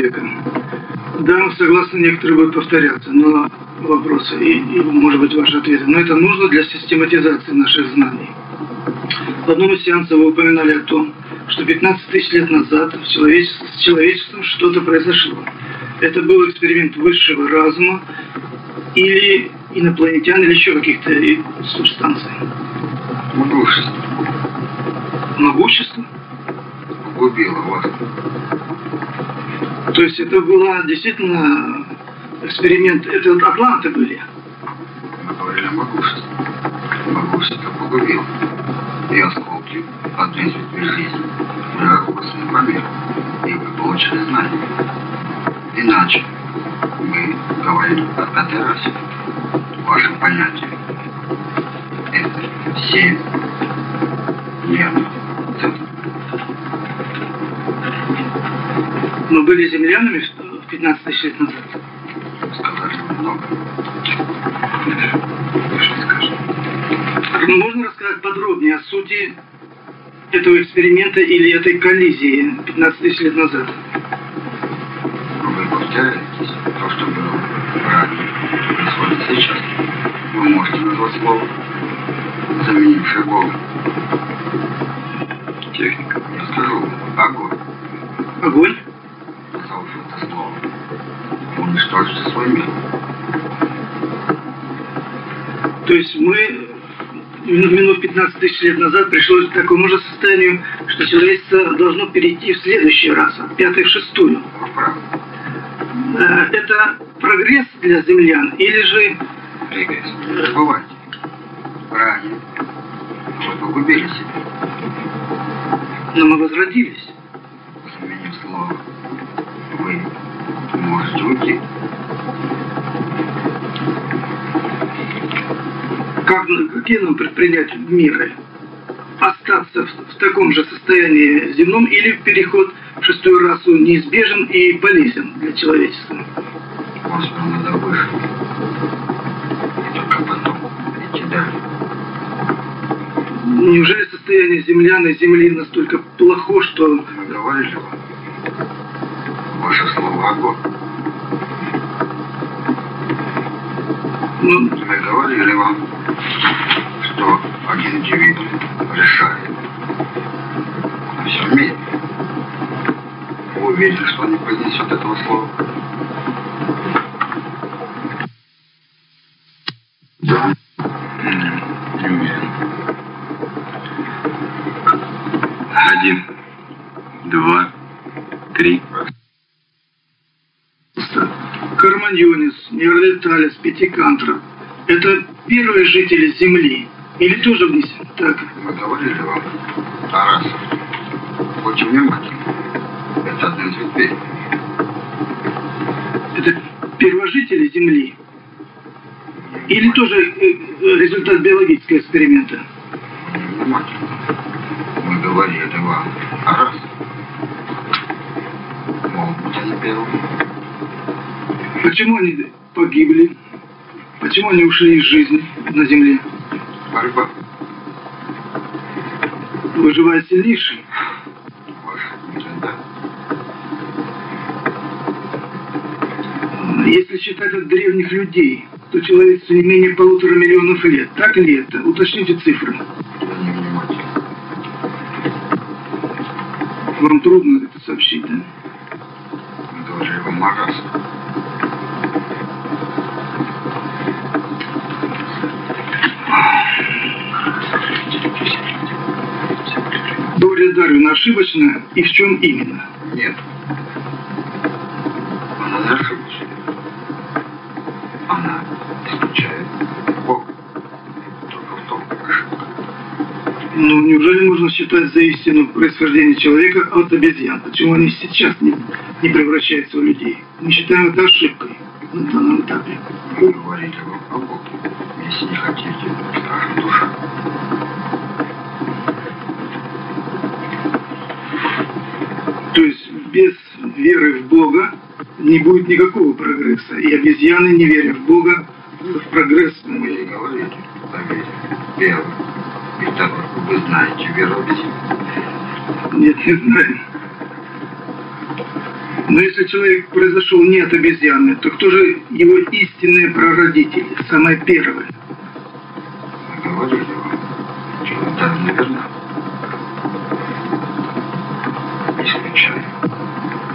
человека. Да, согласно, некоторые будут повторяться, но вопросы и, и, может быть, ваши ответы. Но это нужно для систематизации наших знаний. В одном из сеансов вы упоминали о том, что 15 тысяч лет назад в человечестве, с человечеством что-то произошло. Это был эксперимент высшего разума или инопланетян, или еще каких-то субстанций. Могущество. Могущество? Убило вас. То есть это была действительно эксперимент, это атланты были? Мы говорили о могуществе. Могущество погубило. И осколки от жизни в космосный момент. И вы получили знания. Иначе мы говорили о пятой расе. Ваше понятие. Это семь нервных центров. Мы были землянами в 15 тысяч лет назад. Сказали много. Скажем? Можно рассказать подробнее о сути этого эксперимента или этой коллизии 15 тысяч лет назад? Вы повторяетесь то, что было ранее, происходит сейчас. Вы можете назвать слово, заменившее голову. Техника. Я скажу огонь. Огонь? Это слово, уничтожите свой мир. То есть мы минут 15 тысяч лет назад пришлось к такому же состоянию, что человечество должно перейти в следующий раз, от пятой в шестую. Э, Это прогресс для землян или же Регресс. Забывайте. Ранее вы погубили себя, но мы возродились? заменив слово. Вы можете уйти. Как, какие нам предпринять меры? Остаться в, в таком же состоянии земном или переход в шестую расу неизбежен и полезен для человечества? Господу надо выше. И только потом идти далее. Неужели состояние землян и земли настолько плохо, что Мы говорили вам. Ваше слово огонь. ну, Мы говорили вам, что один индивид решает мире. Вы уверены, что он не произнесет этого слова? Да. Не уверен. Один. Два. Три. Карманьонис, Неандерталец, Пятикантра – это первые жители Земли? Или тоже вниз? Так, Мы говорили вам о расах. Очень внимательно. Это одна из ветвей. это первожители Земли? Или тоже э, э, результат биологического эксперимента? Внимательно. Мы говорили вам о расах. Могут быть они. Почему они погибли? Почему они ушли из жизни на Земле? Борьба. Выживает сильнейший. Если считать от древних людей, то человечеству не менее полутора миллионов лет. Так ли это? Уточните цифры. Вам трудно это сообщить, да? О расах. Теория Дарвина ошибочна и в чем именно? Нет. Она не ошиблась. Она исключает Бога. Только в том ошибка. Ну, неужели можно считать за истину происхождение человека от обезьян? Почему они сейчас не, не превращаются в людей? Мы считаем это ошибкой на данном этапе. Мы говорили вам о Боге. Если не хотите, скажем душа. То есть без веры в Бога не будет никакого прогресса. И обезьяны, не веря в Бога, в прогресс Мы и говорили о вере. Первый. Второй. Вы знаете обезьян. нет, не знаем. Но если человек произошел не от обезьяны, то кто же его истинные прародители, самое первое? Говорили вам. Чего даже неверно. Исключаю.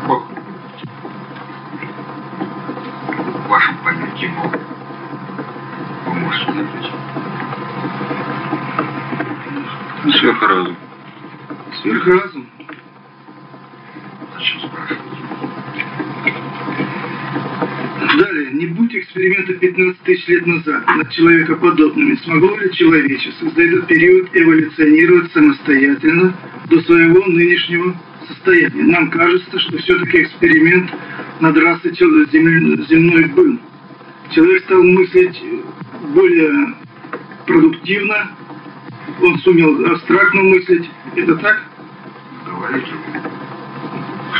Бог. В вашем понятии Бог. Вы можете ответить. Сверхразум. Сверхразум. Зачем спрашивать? Далее, не будь эксперимента 15 тысяч лет назад над человекоподобными, смогло ли человечество за этот период эволюционировать самостоятельно до своего нынешнего состояния? Нам кажется, что все-таки эксперимент над расой земной был. Человек стал мыслить более продуктивно, он сумел абстрактно мыслить. Это так? Говорите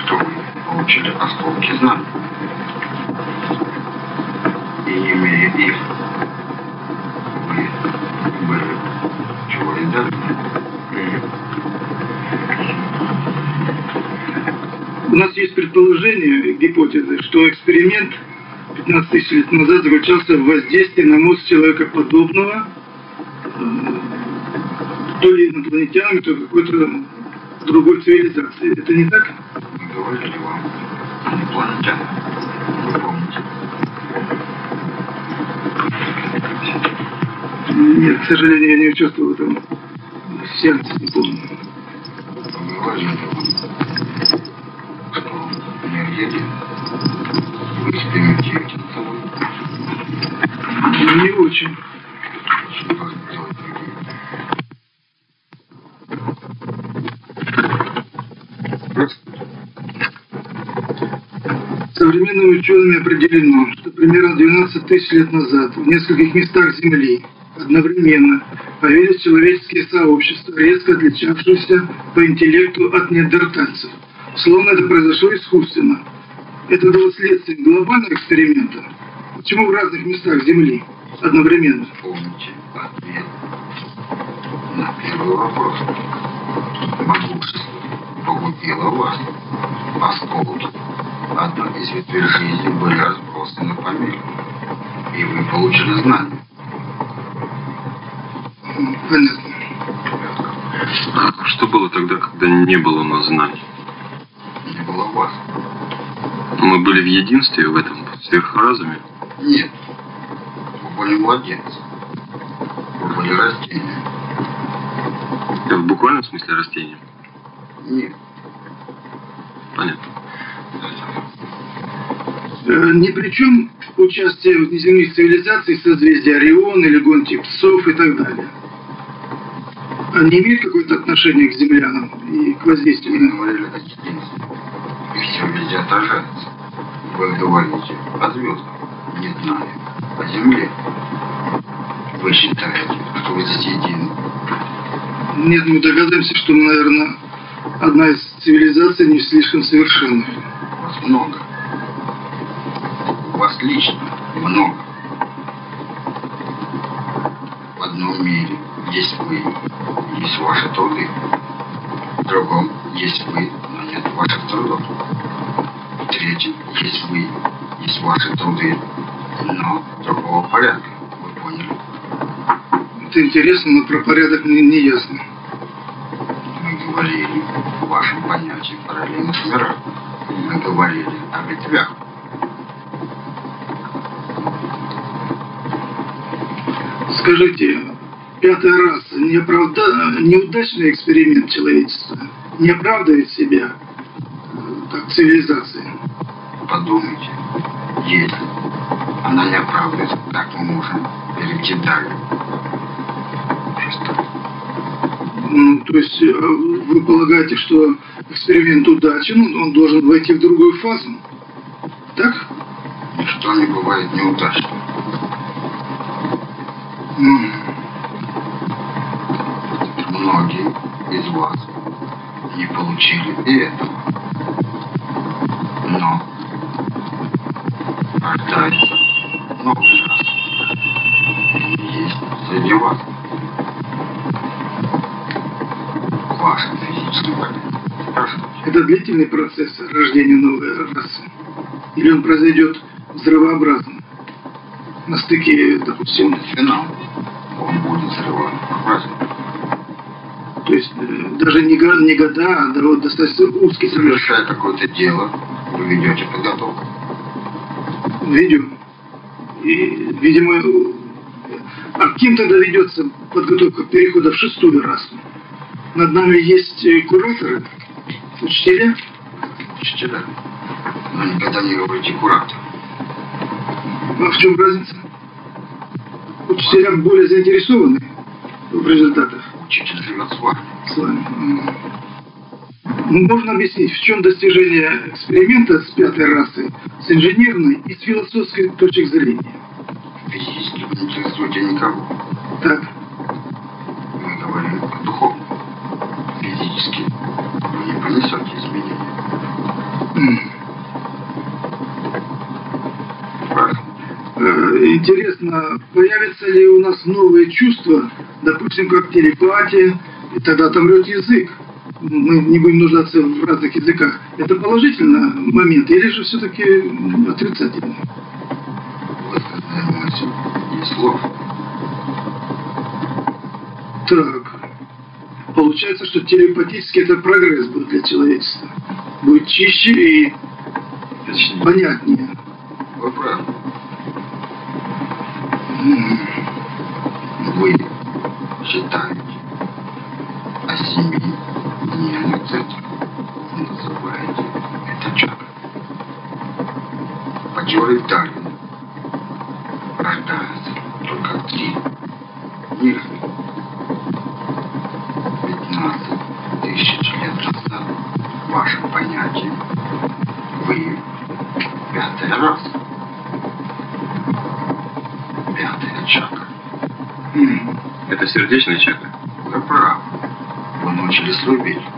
что вы получили осколки знаний. И имея их, вы были чего и дали. У нас есть предположение, гипотезы, что эксперимент 15 тысяч лет назад заключался в воздействии на мозг человека подобного, то ли инопланетянами, то какой-то другой цивилизации. Это не так? Мы говорили вам о инопланетянах. Вы помните? Нет, к сожалению, я не участвовал в этом сеансе, не помню. Мы говорили вам, что един. Вы экспериментируете над собой. Не очень. Современными учеными определено, что примерно 12 тысяч лет назад в нескольких местах Земли одновременно появились человеческие сообщества, резко отличавшиеся по интеллекту от неандертальцев. Словно это произошло искусственно. Это было следствием глобального эксперимента. Почему в разных местах Земли одновременно? Помните ответ на первый вопрос. Могущество погубило вас. Осколки одной из ветвей жизни были разбросаны по миру. И вы получили знания. А что было тогда, когда не было у нас знаний? Не было вас. Мы были в единстве в этом сверхразуме. Нет. Вы были младенцы. Вы были растения. В буквальном смысле растения. Нет. Понятно. Э, Ни при чем участие в неземных цивилизаций созвездия Орион или гонки псов и так далее. Они имеют какое-то отношение к землянам и к воздействию Мы все везде отражается. Вы говорите о звездах. Не знаю. О Земле. Вы считаете, что вы здесь едины. Нет, мы догадываемся, что, наверное, одна из цивилизаций не слишком совершенных. Много. Вас лично много. В одном мире есть вы, есть ваши труды. В другом есть вы, но нет ваших трудов. В третьем есть вы, есть ваши труды, но другого порядка. Вы поняли? Это интересно, но про порядок мне не ясно. Мы говорили о вашем понятии параллельных миров. Мы говорили о ветвях. Скажите, пятая раса не оправда... неудачный эксперимент человечества? Не оправдывает себя э, как цивилизация? Подумайте, если она не оправдывается, как мы можем перейти далее? Ну, то есть э, вы полагаете, что эксперимент удачен, он должен войти в другую фазу? Так? Ничто не бывает неудачным. Многие из вас не получили и этого. Но рождается новый раз. Есть среди вас. В вашем физическом поле. Прошу. Это длительный процесс рождения новой расы? Или он произойдет взрывообразно? На стыке, допустим... Финал. Он будет взрывообразен. То есть э, даже не, не года, а вот достаточно узкий. Совершая какое-то дело, вы ведете подготовку. Видео. И, видимо, а кем тогда ведется подготовка перехода в шестую расу? Над нами есть э, кураторы, учителя. Учителя. Но никогда не говорите куратор. А в чем разница? Учителя более заинтересованы в результатах Учитель живет с вами. с вами. Ну, Можно объяснить, в чем достижение эксперимента с пятой расой, с инженерной и с философской точек зрения? Физически не интересуете никого. Так, Мы говорим о духовном. Физически не понесете изменения. Э, Интересно, появятся ли у нас новые чувства, допустим, как телепатия, и тогда отомрет язык. Мы не будем нуждаться в разных языках. Это положительный момент или же все-таки отрицательный? Высказанная мысль и слов. Так, получается, что телепатически это прогресс будет для человечества. Будет чище и Точнее. понятнее. М, Вы считаете о семье не. Называете это чакрой. По теории Дарвина рождаются только три нижних 15 тысяч лет назад в вашем понятии вы пятая раса. Пятая чакра. М. Это сердечная чакра. Вы правы. Вы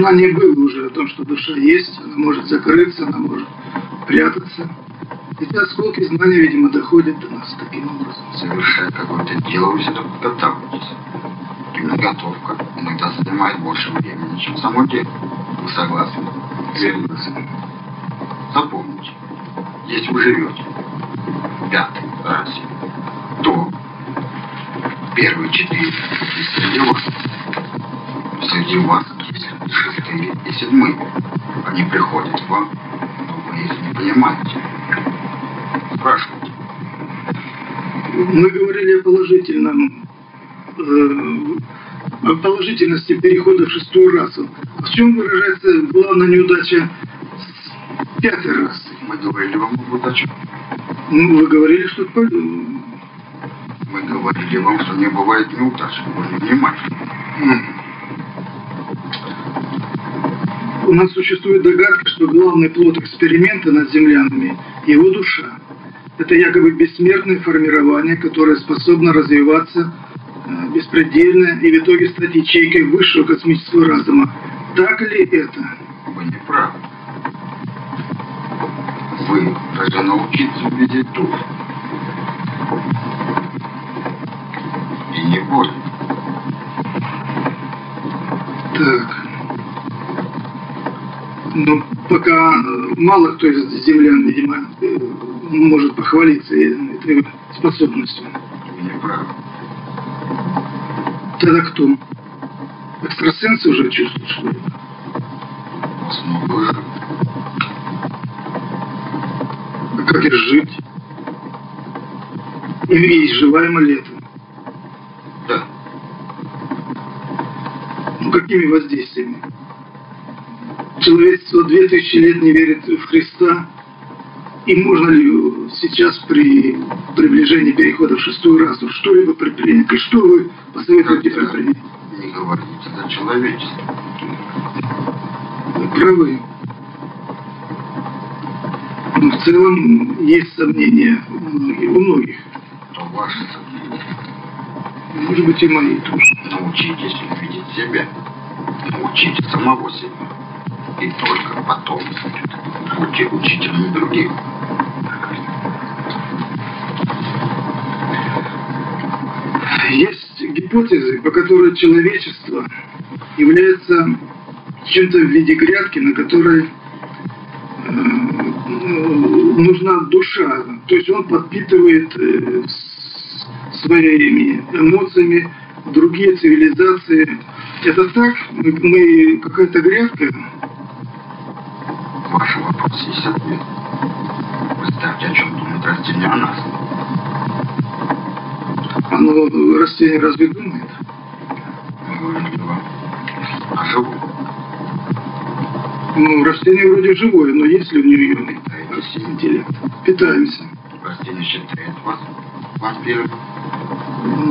Знание было уже о том, что душа есть, она может закрыться, она может прятаться. Эти осколки знания, видимо, доходят до нас таким образом. Совершая какое-то дело, вы всегда подготавливаетесь. Подготовка иногда занимает больше времени, чем само дело. Вы согласны? Согласен. Запомните, если вы живете в пятой расе, то первые четыре среди вас, среди вас есть шестые и седьмые. Они приходят к вам, но вы их не понимаете. Спрашивайте. Мы говорили о положительном, э, о положительности перехода в шестую расу. В чем выражается главная неудача с пятой расы? Мы говорили вам об удаче. Ну, вы говорили, что Мы говорили вам, что не бывает неудач. Вы не внимательны. У нас существует догадка, что главный плод эксперимента над землянами – его душа. Это якобы бессмертное формирование, которое способно развиваться э, беспредельно и в итоге стать ячейкой высшего космического разума. Так ли это? Вы не правы. Вы должны научиться видеть дух. И не более. Так. Но пока э, мало кто из землян, видимо, может похвалиться э, этой способностью. Тогда кто? Экстрасенсы уже чувствуют, что ли? А как их жить? И, изживаемо ли это? Да. Ну, как, другими воздействиями. Человечество две тысячи лет не верит в Христа. И можно ли сейчас при приближении перехода в шестую расу что-либо предпринять? И что вы посоветуете предпринять? Не говорите за человечество. Вы правы. Но в целом есть сомнения у многих. У многих. То ваши сомнения. Может быть и мои тоже. Научитесь видеть себя. Научите самого себя. И только потом будьте учителями других. Есть гипотезы, по которой человечество является чем-то в виде грядки, на которой э, нужна душа. То есть он подпитывает э, своими эмоциями другие цивилизации. Это так? Мы, мы какая-то грядка? Ваш вопрос есть ответ. Представьте, о чем думает растение о нас. Оно растение разве думает? О живом. Ну, растение вроде живое, но есть ли у нее Питаетесь им. интеллект? Питаемся. Растение считает вас вампиром.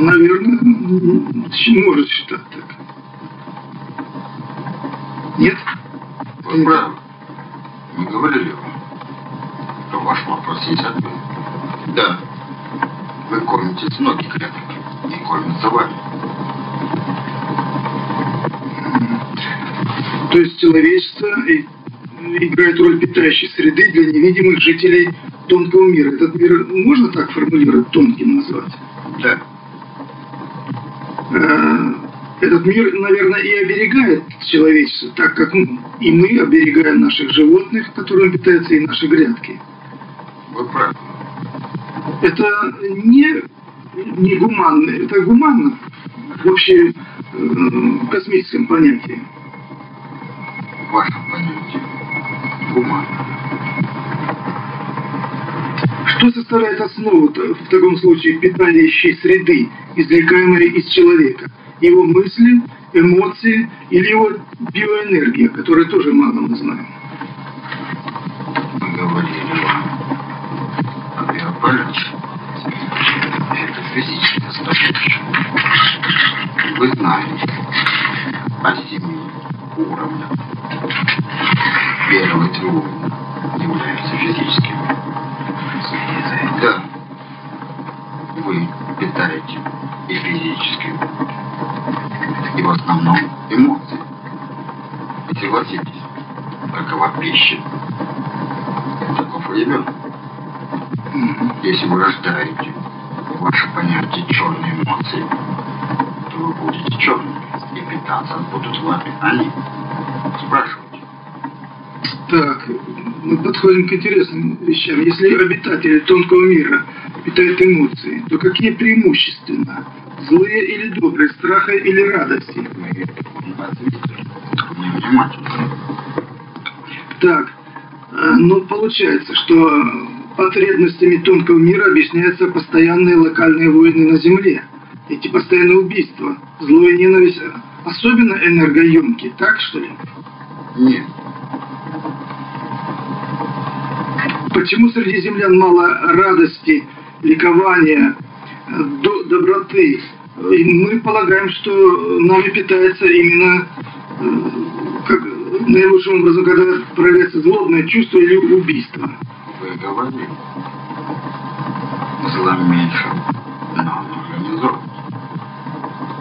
Наверное, м, может считать так. Нет? Вы правы. Мы говорили вам, что ваш вопрос есть ответ. Да. Вы кормитесь многих клеток и кормятся вами. То есть человечество играет роль питающей среды для невидимых жителей тонкого мира. Этот мир можно так формулировать, тонким назвать? Да. Э, Этот мир, наверное, и оберегает человечество, так как м- и мы оберегаем наших животных, которыми питаются и наши грядки. Вы правы. это не, не гуманно, это гуманно в общем э, космическом понятии. В вашем понятии. Гуман. Что составляет основу в таком случае питающей среды, извлекаемой из человека? Его мысли, эмоции или его биоэнергия, которую тоже мало мы знаем? Мы говорили о биополете. Это физическая составляющая. Вы знаете о семи уровнях. Первый три уровня являются физическими. Да. Вы питаете и физически, и в основном эмоции. Согласитесь, какова пища, таков ребенок. Если вы рождаете ваше понятие черные эмоции, то вы будете черными, и питаться будут вами они. Спрашивайте. Так, мы подходим к интересным вещам. Если обитатели тонкого мира питают эмоции, то какие преимущественно? Злые или добрые, страха или радости? Так, э, ну получается, что потребностями тонкого мира объясняются постоянные локальные войны на Земле. Эти постоянные убийства, зло и ненависть особенно энергоемкие, так что ли? Нет. Почему среди землян мало радости, ликования, э, до- доброты? И мы полагаем, что нами питается именно э, как наилучшим образом, когда проявляется злобное чувство или убийство. Вы говорили. Зла меньше. Нам нужно не зло.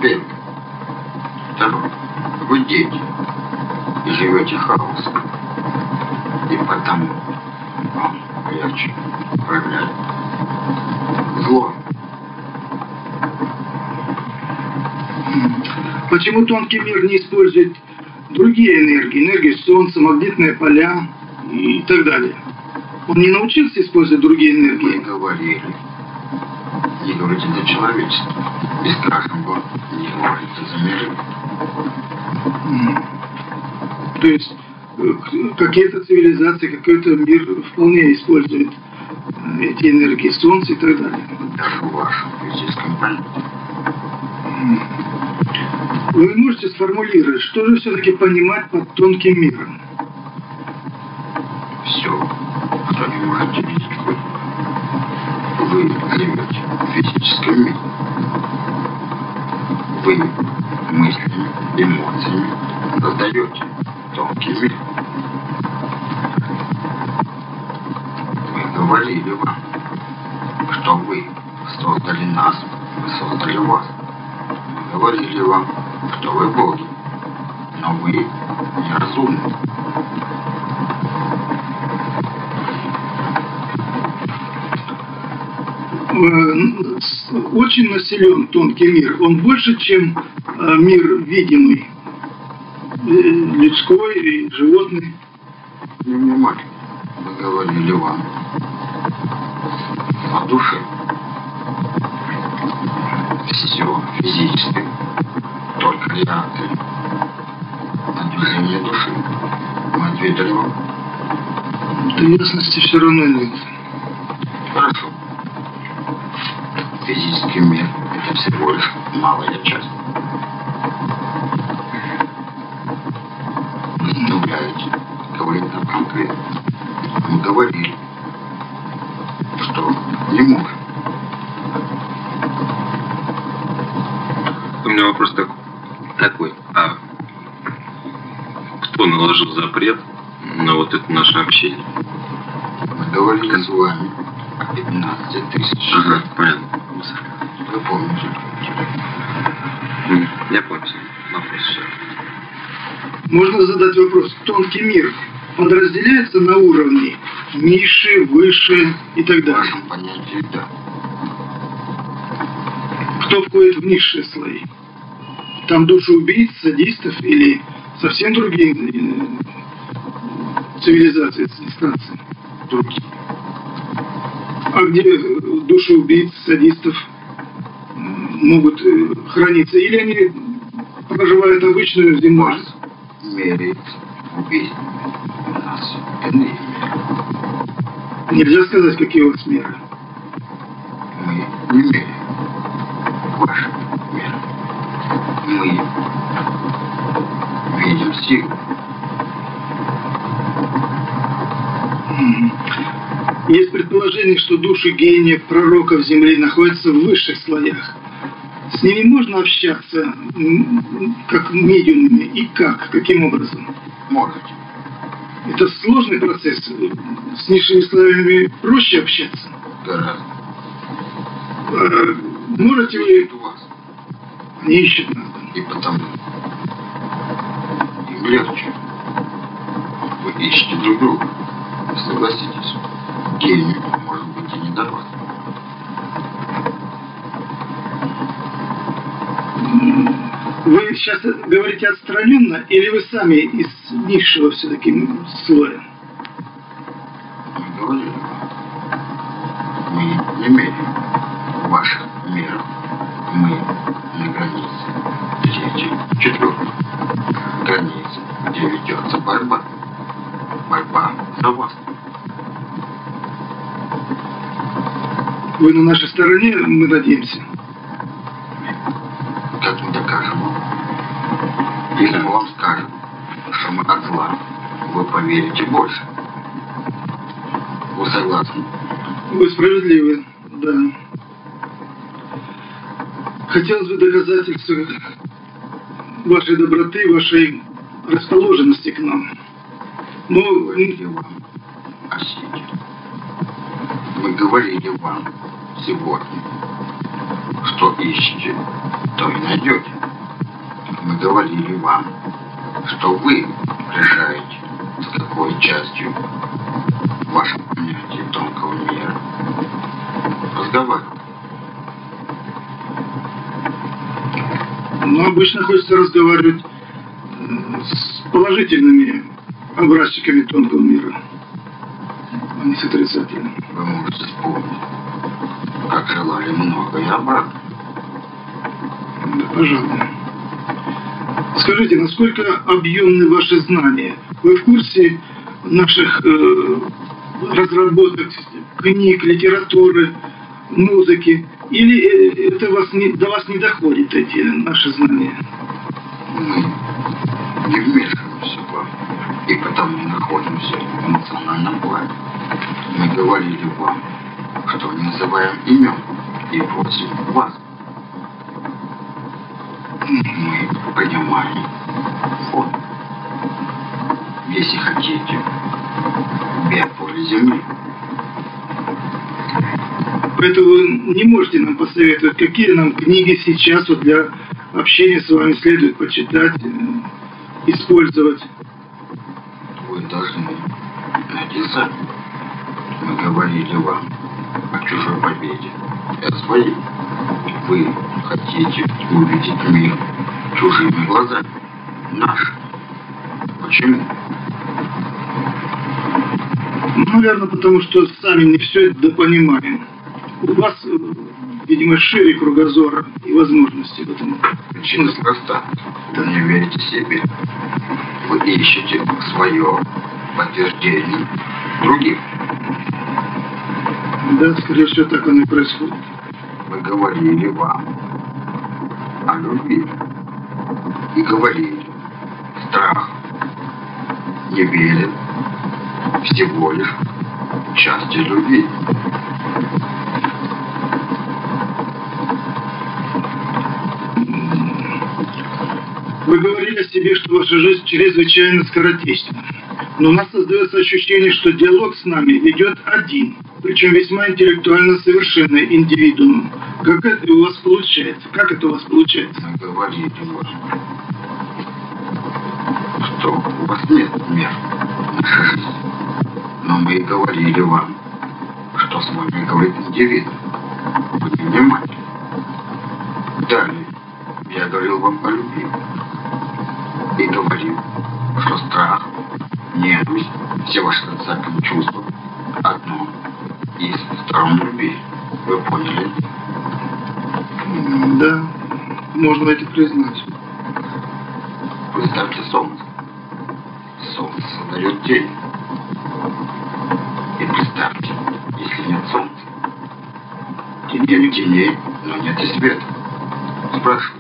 Первое. Второе. Вы дети. И живете хаосом. И потому вам легче проявлять зло. Почему тонкий мир не использует другие энергии, энергию солнца, магнитные поля и так далее? Он не научился использовать другие энергии. говорили. Не говорите за человечество. И скажем вам, не говорите за миры. М. То есть э, какие-то цивилизации, какой-то мир вполне использует эти энергии солнца и так далее. Даже в вашем физическом понятии. Вы можете сформулировать, что же все-таки понимать под тонким миром? Все, что не можете видеть вы. Вы живете в физическом мире. Вы мыслями, эмоциями создаете тонкий мир. Говорили вам, что вы создали нас, мы создали вас. Мы говорили вам, что вы боги, но вы неразумны. Э, Очень населен тонкий мир. Он больше, чем э, мир видимый, э, людской и животный. Не внимали. Мы говорили вам о душе. Все физическое, только реакции на движение души. Мы ответили вам. Да ясности все равно нет. Хорошо. Физический мир – это всего лишь малая часть. Вы заставляете говорить нам конкретно. Мы говорили, что не можем. У меня вопрос так- такой. А кто наложил запрет на вот это наше общение? Мы говорили с вами о 15 тысяч Ага, понятно. Вы помните? Я понял. Вопрос все. Можно задать вопрос. Тонкий мир подразделяется на уровни низшие, выше и так В далее. вашем понятии, да. Кто входит в низшие слои? Там души убийц, садистов или совсем другие э, цивилизации, инстанции? Другие. А где э, души убийц, садистов могут э, храниться? Или они проживают обычную У земную вас меряет убийствами. У нас иные меры. Нельзя сказать, какие у вас меры. Мы не меряем ваши. Мы видим силу. Есть предположение, что души гениев, пророков Земли находятся в высших слоях. С ними можно общаться, как медиумами, и как, каким образом? Можете. Это сложный процесс. С низшими слоями проще общаться. Гораздо. Э, Можете вы... Не ищут нас. И потому им легче. Вы ищете друг друга. Согласитесь. Гению может быть и не до вас. Вы сейчас говорите отстраненно, или вы сами из низшего все-таки слоя? Мы говорили. Мы не меряем ваших мерах. Мы борьба. Борьба за вас. Вы на нашей стороне, мы надеемся. Как мы докажем? Если мы вам скажем, что мы от зла, вы поверите больше. Вы согласны? Вы справедливы, да. Хотелось бы доказательства вашей доброты, вашей расположенности к нам. Мы Ну, говорили вам о силе. Мы говорили вам сегодня, что ищете, то и найдете. Мы говорили вам, что вы решаете, с какой частью в вашем понятии тонкого мира разговаривать. ну, обычно хочется разговаривать с положительными образчиками тонкого мира, а не с отрицательным. Вы можете вспомнить, как желали много и обратно. Да, пожалуй. Скажите, насколько объемны ваши знания? Вы в курсе наших э, разработок, книг, литературы, музыки? Или э, это вас не, до вас не доходит, эти наши знания? Не вмешиваемся и потому находимся в эмоциональном плане. Мы говорили вам, что не называем имен и просим вас. Мы принимаем фон. Если хотите, биополе Земли. Поэтому вы не можете нам посоветовать, какие нам книги сейчас вот для общения с вами следует почитать, использовать. Вы должны сами. Мы говорили вам о чужой победе о своей. Вы хотите увидеть мир чужими глазами. Наш. Почему? Ну, Наверное, потому что сами не все это допонимаем. У вас, э, видимо, шире кругозора и возможности в этом. Причина проста. Вы не верите себе. Вы ищете свое подтверждение других. Да, скорее всего, так оно и происходит. Мы говорили вам о любви. И говорили, страх не верит всего лишь части любви. Вы говорили себе, что ваша жизнь чрезвычайно скоротечна. Но у нас создается ощущение, что диалог с нами ведет один, причем весьма интеллектуально совершенный индивидуум. Как это у вас получается? Как это у вас получается? Мы говорили вам, что у вас нет мер. Но мы и говорили вам, что с вами говорит индивид. Не внимательны. Далее я говорил вам о любви. И говорил, что страх, ненависть, все ваши отрицательные чувства одно из сторон любви. Вы поняли? Да, можно это признать. Представьте солнце. Солнце создает тень. И представьте, если нет солнца, нет теней, но нет и света. Спрашивайте.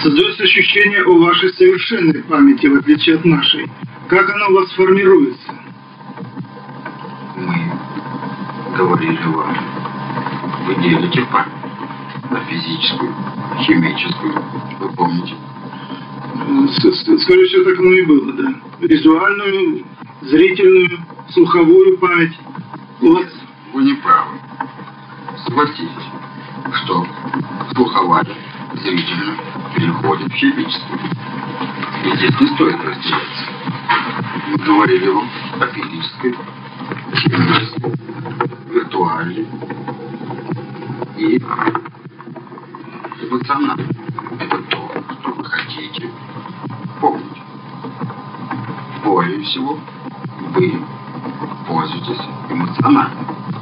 Создается ощущение о вашей совершенной памяти, в отличие от нашей. Как она у вас формируется? Мы говорили вам, вы делите память на физическую, химическую, вы помните? Скорее всего, так оно и было, да. Визуальную, зрительную, слуховую память. У вас Вы не правы. Согласитесь, что слуховая, зрительно переходит в химическую. И здесь не стоит разделяться. Мы говорили вам о физической, химической, виртуальной и эмоциональной. Это то, что вы хотите помнить. Более всего, вы пользуетесь эмоционально.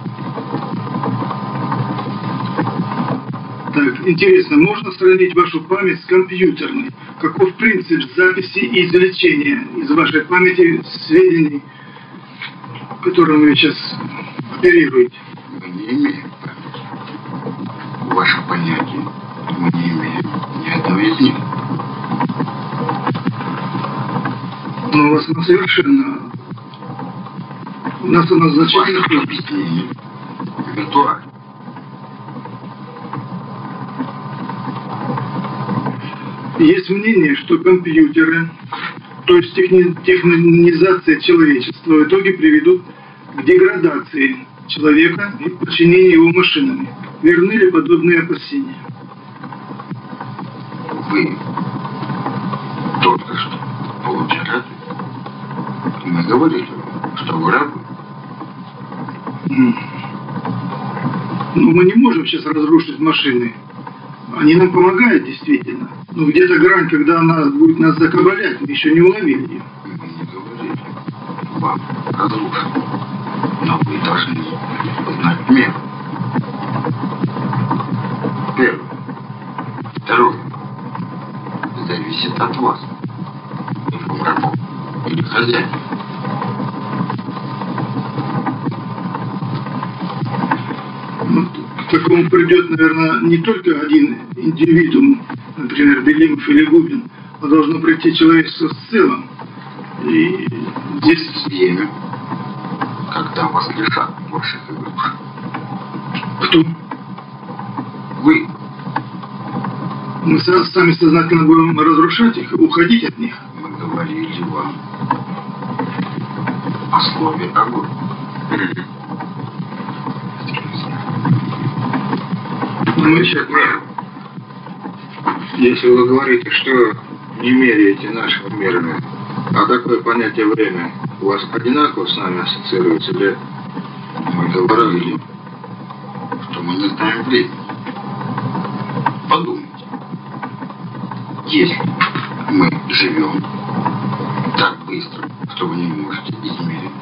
Так, интересно, можно сравнить вашу память с компьютерной? Каков принцип записи и извлечения из вашей памяти сведений, которыми вы сейчас оперируете? Мы не имеем памяти. В ваших понятиях мы не имеем ни одной из них. Но у вас она совершенно... У нас она значительно ваших хуже. объяснениях Есть мнение, что компьютеры, то есть техни- технонизация человечества в итоге приведут к деградации человека и подчинению его машинами. Верны ли подобные опасения? Вы только что получили ответ. Мы говорили, что вы рабы. Но мы не можем сейчас разрушить машины. Они нам помогают действительно. Но где-то грань, когда она будет нас закабалять, мы еще не уловили ее. Мы не говорили вам разрушить. Но вы должны знать меру. Первое. Второе. Зависит от вас. Вы или хозяин. Ну, к такому придет, наверное, не только один индивидуум, например, Белимов или Губин, а должно прийти человечество в целом. И здесь... Время, когда вас лишат ваших игрушек. Кто? Вы. Мы сами сознательно будем разрушать их, уходить от них. Мы говорили вам о слове огонь. Замечательно. Если вы говорите, что не меряете нашими мерами, а такое понятие время у вас одинаково с нами ассоциируется или мы говорили, что мы не знаем времени. Подумайте. Если мы живем так быстро, что вы не можете измерить,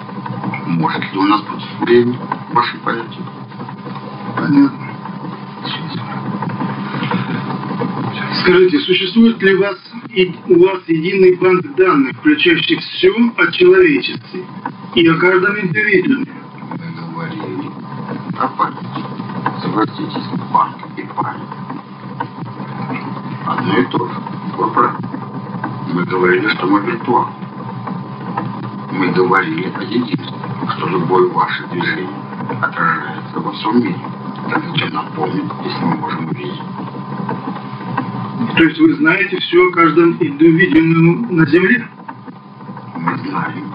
может ли у нас быть время в вашем понятии? Понятно. Существует ли у вас, и, у вас единый банк данных, включающий все о человечестве и о каждом индивидууме? Мы говорили о памяти. Согласитесь, банк и память. Одно и то же. Вы. Мы говорили, что мы виртуал. Мы говорили о единстве, что любое ваше движение отражается во всем мире. Так зачем нам помнить, если мы можем увидеть? То есть вы знаете все о каждом индивидууме на Земле? Мы знаем,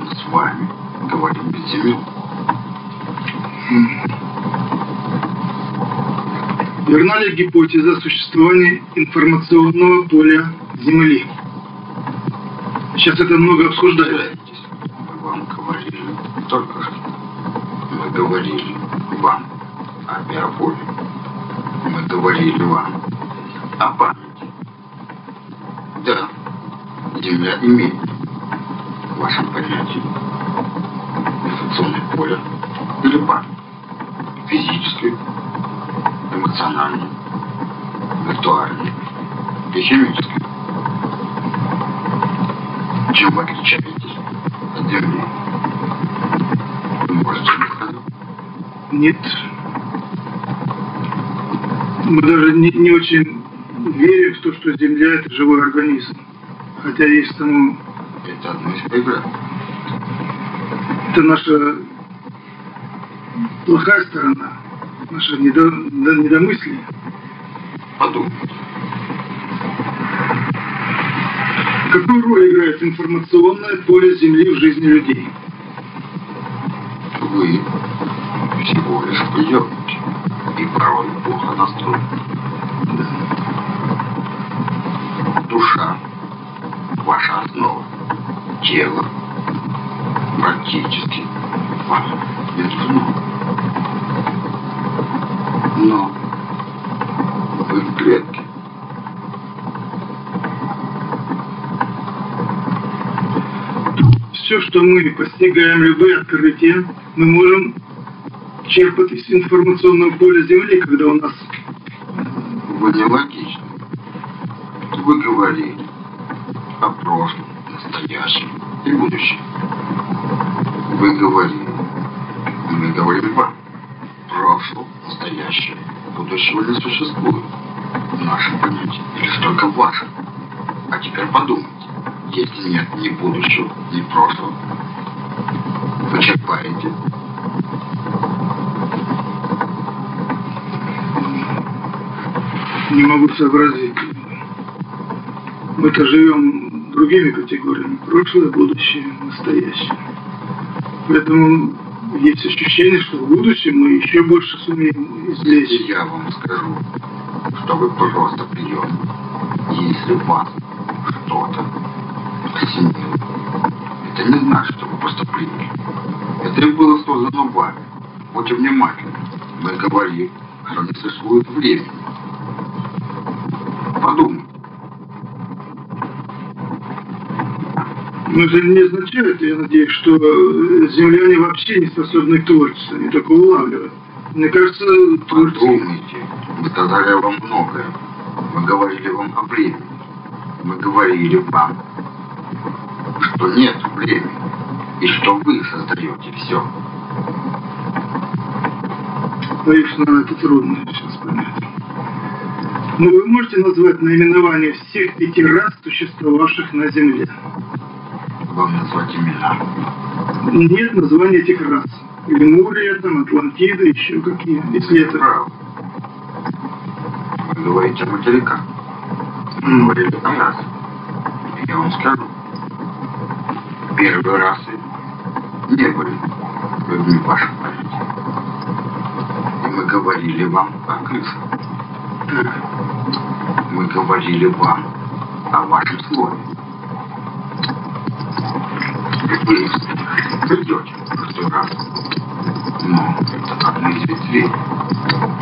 мы с вами говорим без земли. Верна ли гипотеза существования информационного поля Земли? Сейчас это много обсуждается. Мы вам говорили только что. Мы говорили вам о биополе. Мы говорили вам о. Да, Земля имеет в вашем понятии информационное поле или память. Физическое, эмоциональное, виртуальное и химическое. Чем вы отличаетесь от сказать? Нет. Мы даже не, не очень верим в то, что Земля это живой организм. Хотя есть тому... Это одно из преград. Это наша плохая сторона, наше недо, недо- недомыслие. Подумайте. Какую роль играет информационное поле Земли в жизни людей? Вы всего лишь приемники и порой плохо настроены. Душа – ваша основа. Тело – практически инструмент. Но вы клетки. Все, что мы постигаем, любые открытия, мы можем черпать из информационного поля Земли, когда у нас Вы нелогичны. Вы говорили о прошлом, настоящем и будущем. Вы говорили, мы говорим вам. Прошлое, настоящее, будущего не существует. В нашем понятии, лишь только в. А теперь подумайте, если нет ни будущего, ни прошлого, вы черпаете не могу сообразить. Мы-то живем другими категориями. Прошлое, будущее, настоящее. Поэтому есть ощущение, что в будущем мы еще больше сумеем извлечь. я вам скажу, что вы просто прием, если вас что-то осенило, это не значит, что вы просто приняли. Это и было создано вами. Будьте внимательны. Мы говорим, что не существует времени. Подумайте. Но это не означает, я надеюсь, что э, земляне вообще не способны к творчеству, они только улавливают. Мне кажется, творцы... Подумайте. Мы сказали вам многое. Мы говорили вам о времени. Мы говорили вам, что нет времени. И что вы создаете все. Боюсь, нам это трудно сейчас понять. Но вы можете назвать наименование всех пяти рас, существовавших на Земле? Вам назвать имена. Нет названия этих рас. Лемурия, там, Атлантида, еще какие. Если это... Право. Вы говорите о материках. Вы говорили о раз. Я вам скажу. Первые расы не были людьми в вашем понятии. И мы говорили вам о крысах. Мы говорили вам о вашем слове. Вы придете раз. Но.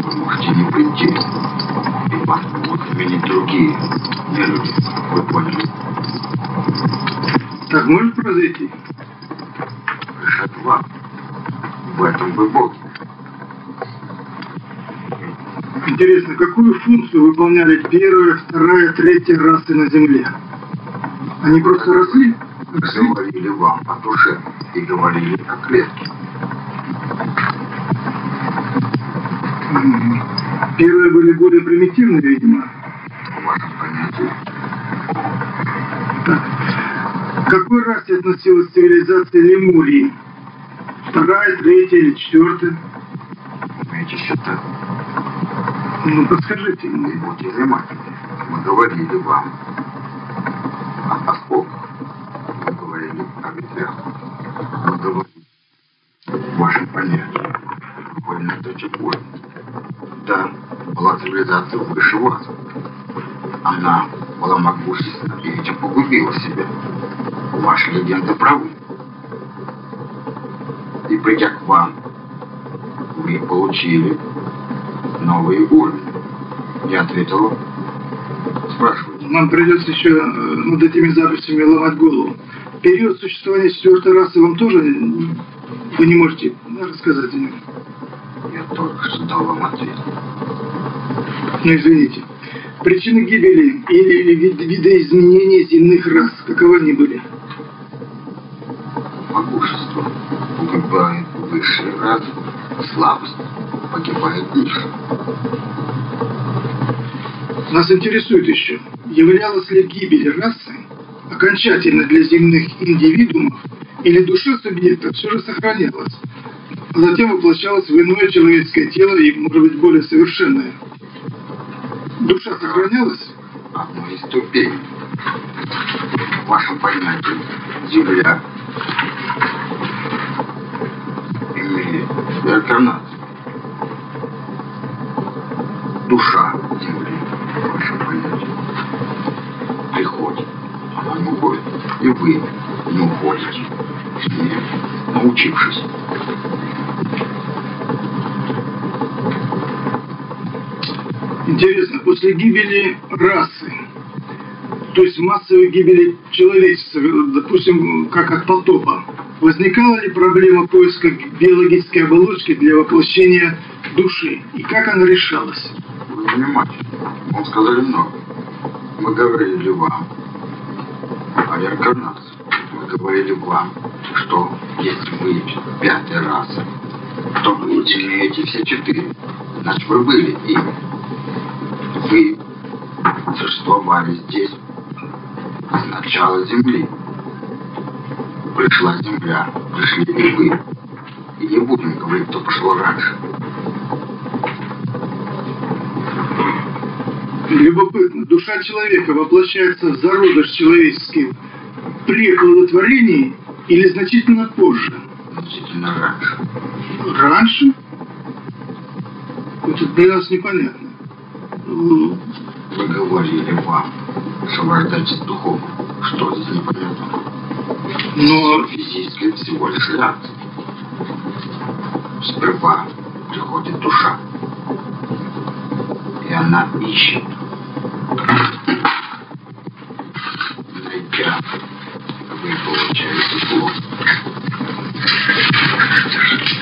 Вы можете не прийти. И вас заменить другие люди. Вы поняли? Так может произойти? Вам. В этом вы. Интересно, какую функцию выполняли первая, вторая, третья расы на Земле? Они просто росли? Говорили вам о душе и говорили о клетке. Первые были более примитивные, видимо. В вашем понятии. Так. К какой расе относилась цивилизация Лемурии? Вторая, третья или четвертая? Умеете считать. Ну, подскажите И мне. будьте внимательны. Мы говорили вам о осколках. Мы говорили о ветвях. Мы говорили в вашем понятии. Вы на третьем уровне. Да, была цивилизация выше вас. Она была могущественна и этим погубила себя. Ваши легенды правы. И придя к вам, вы получили новый уровень. Я ответил, спрашивайте. Нам придется еще э, над этими записями ломать голову. Период существования четвертой расы вам тоже вы не можете рассказать о нем? Я только что дал вам ответ. Ну, извините. Причины гибели или вид- видоизменения земных рас, каковы они были? Могущество погибает высший разум, слабость погибает ниже. Нас интересует еще, являлась ли гибель расы окончательно для земных индивидуумов или душа субъекта все же сохранялась, а затем воплощалась в иное человеческое тело и, может быть, более совершенное. Душа сохранялась? Одной из ступеней. В вашем понятии Земля имеет реинкарнацию. Душа Земли, в не уходит. И вы не уходите, научившись. Интересно, после гибели расы, то есть массовой гибели человечества, допустим, как от потопа, возникала ли проблема поиска биологической оболочки для воплощения души? И как она решалась? Вы внимательны. Он сказали много. Мы говорили вам реинкарнации. Мы говорили вам, что если вы пятая раса, то вы имеете все четыре. Значит, вы были ими. Вы существовали здесь с начала Земли. Пришла Земля, пришли и вы. И не будем говорить, кто пошел раньше. Любопытно, душа человека воплощается в зародыш человеческий при плодотворении или значительно позже? Значительно раньше. Раньше? Это для нас непонятно. Мы говорили вам, освобождайтесь духовно. Что здесь непонятно? Но Физически всего лишь реакция. Сперва приходит душа. И она ищет. Найдя, вы получаете плод.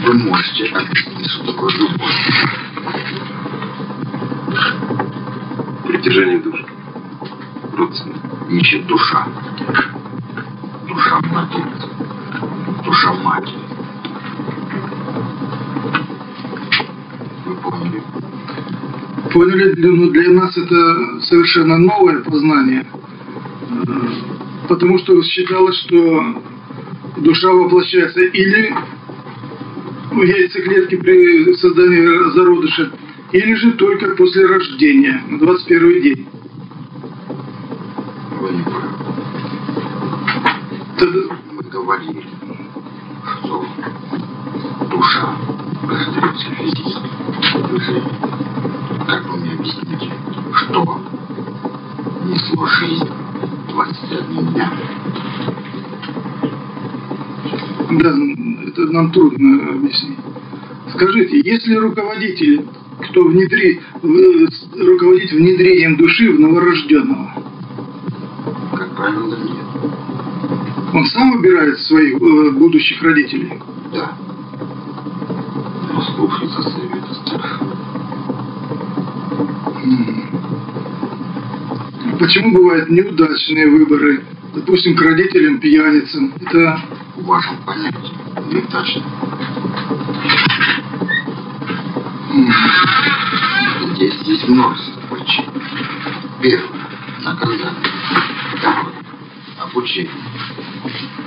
Вы можете объяснить, что такое любовь. Притяжение душ. Родственник. ищет душа. Душа младенца. Душа матери. Вы поняли? Поняли, ну, для нас это совершенно новое познание. Э, потому что считалось, что душа воплощается или в яйцеклетке при создании зародыша, или же только после рождения, на 21 день. Тогда Мы говорили, что душа физически движение. Как вы мне объясните, что несло жизнь 21 дня? Да, это нам трудно объяснить. Скажите, если руководитель, кто внедри, руководит внедрением души в новорожденного, Как правило, нет. он сам выбирает своих э, будущих родителей? Да. Но слушаться совета страшно. Почему бывают неудачные выборы, допустим, к родителям пьяницам? Это В вашем понятии не точно. Здесь есть множество причин. Первое – наказание. Второе – обучение.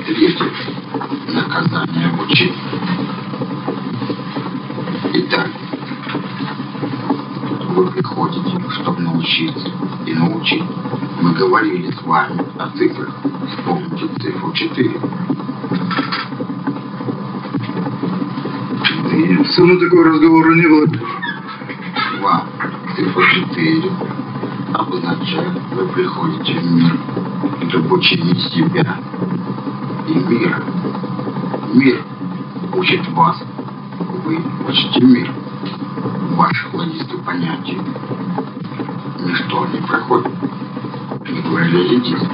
Третье – наказание обучение. Итак, вы приходите, чтобы научиться и научить. Мы говорили с вами о цифрах. Вспомните цифру 4. и со мной такого разговора не было. Вам цифра 4 обозначает, вы приходите в мир для обучения себя и мира. Мир учит вас, вы учите мир. В ваших логистых понятиях ничто не проходит. Не говорили о единстве.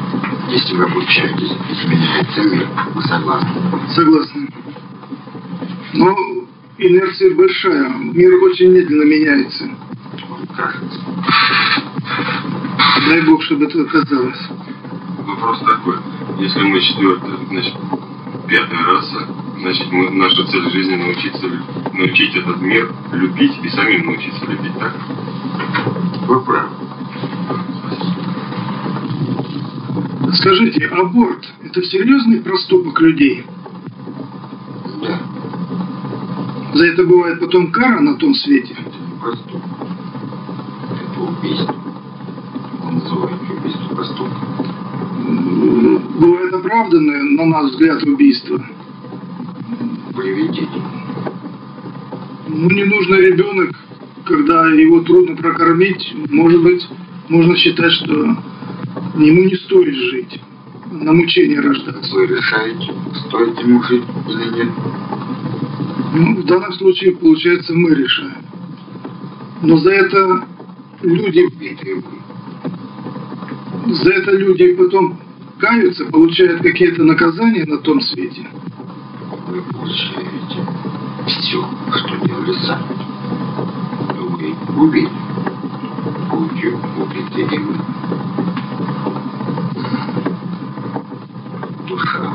Если вы обучаетесь, изменяется мир. Вы согласны? Согласен. Но инерция большая. Мир очень медленно меняется. Вам кажется. Дай Бог, чтобы это оказалось. Вопрос такой. Если мы четвертый, значит, пятая раса, значит, мы, наша цель жизни научиться, научить этот мир любить и самим научиться любить, так? Вы правы. Скажите, аборт – это серьезный проступок людей? Да. За это бывает потом кара на том свете? Это не проступок. Это убийство. Он называет убийство проступком. М, Бывает оправданное, на наш взгляд, убийство. Приведите. Ну, не нужно ребенок, когда его трудно прокормить, может быть, можно считать, что ему не стоит жить, на мучение рождаться. Вы решаете, стоит ему жить или нет. Ну, в данном случае, получается, мы решаем. Но за это люди, за это люди потом каются, получают какие-то наказания на том свете. Вы получаете все, что сами. Вы убили. Будьте убиты и вы. Душа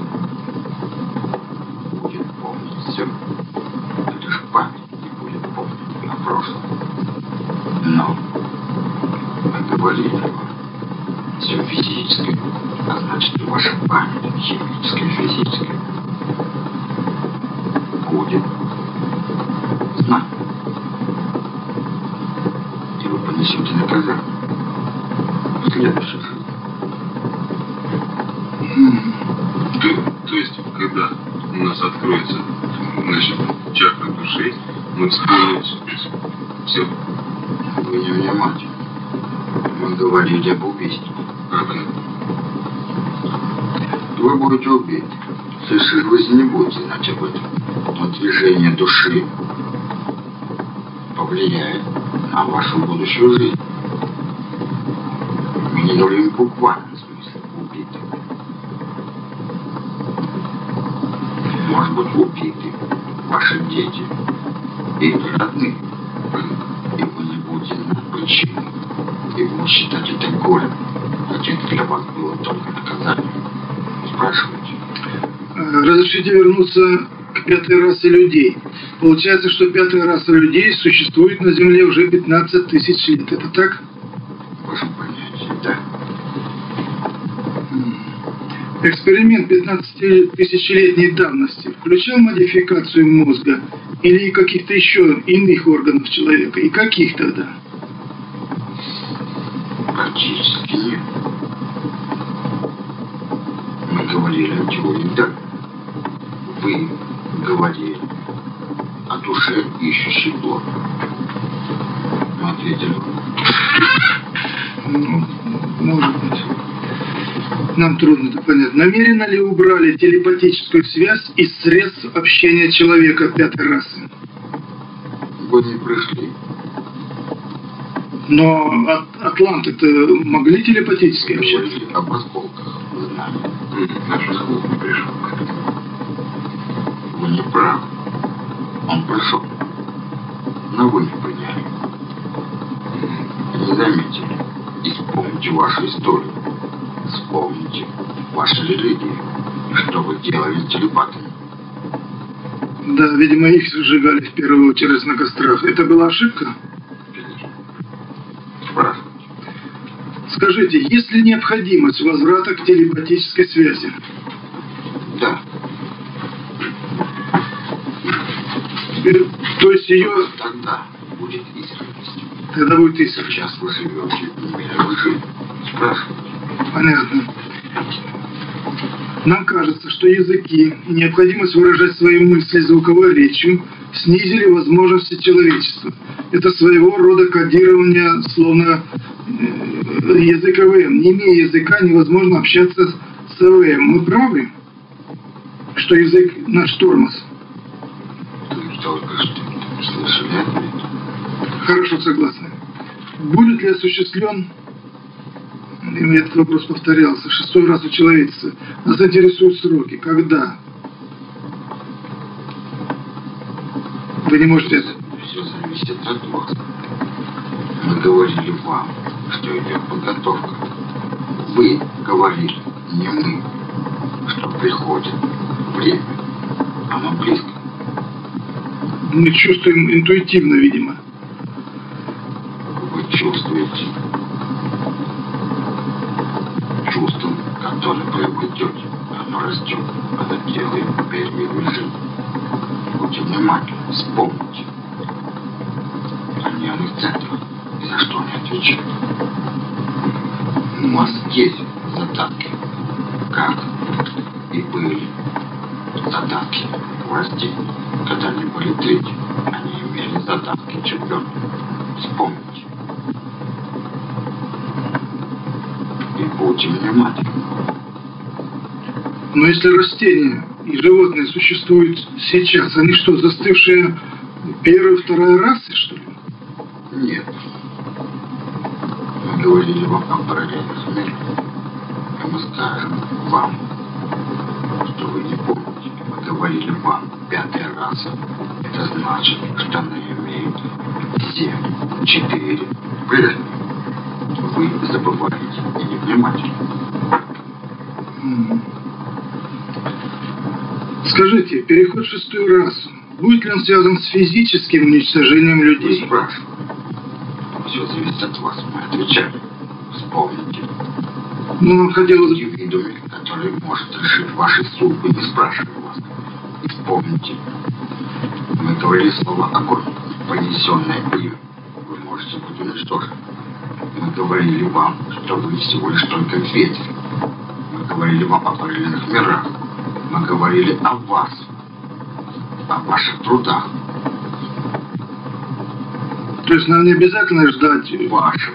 будет помнить все. Лишь память не будет помнить о прошлом. Но мы говорили вам, все физическое, а значит и ваша память химическая, физическая будет знать. И вы понесете наказание. В следующей жизни. То, то есть, когда у нас откроется, значит, чакра души, мы вспомним все. Вы не внимательны. Мы говорили об убийстве. Ага. Вы будете убиты. Совершить жизнь не будете знать об этом. Но движение души повлияет на вашу будущую жизнь. Мы не говорим в буквальном смысле убиты. Может быть убиты ваши дети и родные. И вы не будете знать причину. И будете считать это горем. Хотя это для вас было только наказание. Спрашивайте. Э, Разрешите вернуться к пятой расе людей. Получается, что пятая раса людей существует на Земле уже 15 тысяч лет. Это так? Да. Эксперимент 15-тысячелетней давности включал модификацию мозга или каких-то еще иных органов человека? И каких тогда? Практически. Мы говорили о теории да. Вы говорили о душе, ищущей плод. Мы ответили. Ну, может быть. Нам трудно это понять. Намеренно ли убрали телепатическую связь из средств общения человека пятой расы? Вы не пришли. Но от, атланты-то могли телепатически общаться? говорили об осколках знаний. Наш исход не пришел к этому. Вы не правы. Он пришел. Но вы не поняли. Не заметили. И вспомните вашу историю. Вспомните ваши религии. Что вы делали с телепатами. Да, видимо, их сжигали в первую очередь на кострах. Это была ошибка? Спрашивайте. Скажите, есть ли необходимость возврата к телепатической связи? То есть ее Тогда будет искренность. тогда будет тысяча. Сейчас мире лжи. Спрашивайте. Понятно. Нам кажется, что языки и необходимость выражать свои мысли звуковой речью снизили возможности человечества. Это своего рода кодирование, словно э, язык АВМ. Не имея языка, невозможно общаться с АВМ. Мы правы, что язык наш тормоз? Только что ответ. Хорошо, согласны. Будет ли осуществлен, и этот вопрос повторялся, шестой раз у человечества, нас интересуют сроки, когда? Вы не можете. Все зависит от вас. Мы говорили вам, что идет подготовка. Вы говорили, не мы, что приходит время. Оно близко. Мы чувствуем интуитивно, видимо. Вы чувствуете чувство, которое приобретете. Оно растет, оно делает первый жизнь. Будьте внимательны, вспомните. О нервных центрах. И за что они отвечают. У вас есть задатки. Как и были задатки растений. Когда они были третьи, они имели задатки четвертые. Вспомните. И будьте внимательны. Но если растения и животные существуют сейчас, они что, застывшие первая, вторая расы, что ли? Нет. Мы говорили вам о параллельных мирах. И мы скажем вам, что вы не помните. Говорили вам, пятая раса. Это значит, что она имеет семь, четыре. Правильно? Вы забываете и невнимательны. М. Скажите, переход в шестую расу, будет ли он связан с физическим уничтожением Вы людей? спрашивали. Все зависит от вас. Мы отвечали. Вспомните. Ну, нам хотелось индивидууме, который может решить ваши судьбы, не спрашивая вас. И вспомните, мы говорили слово огонь, понесенное им. Вы можете быть уничтожены. Мы говорили вам, что вы всего лишь только ветер. Мы говорили вам о параллельных мирах. Мы говорили о вас, о ваших трудах, То есть нам не обязательно ждать... ваше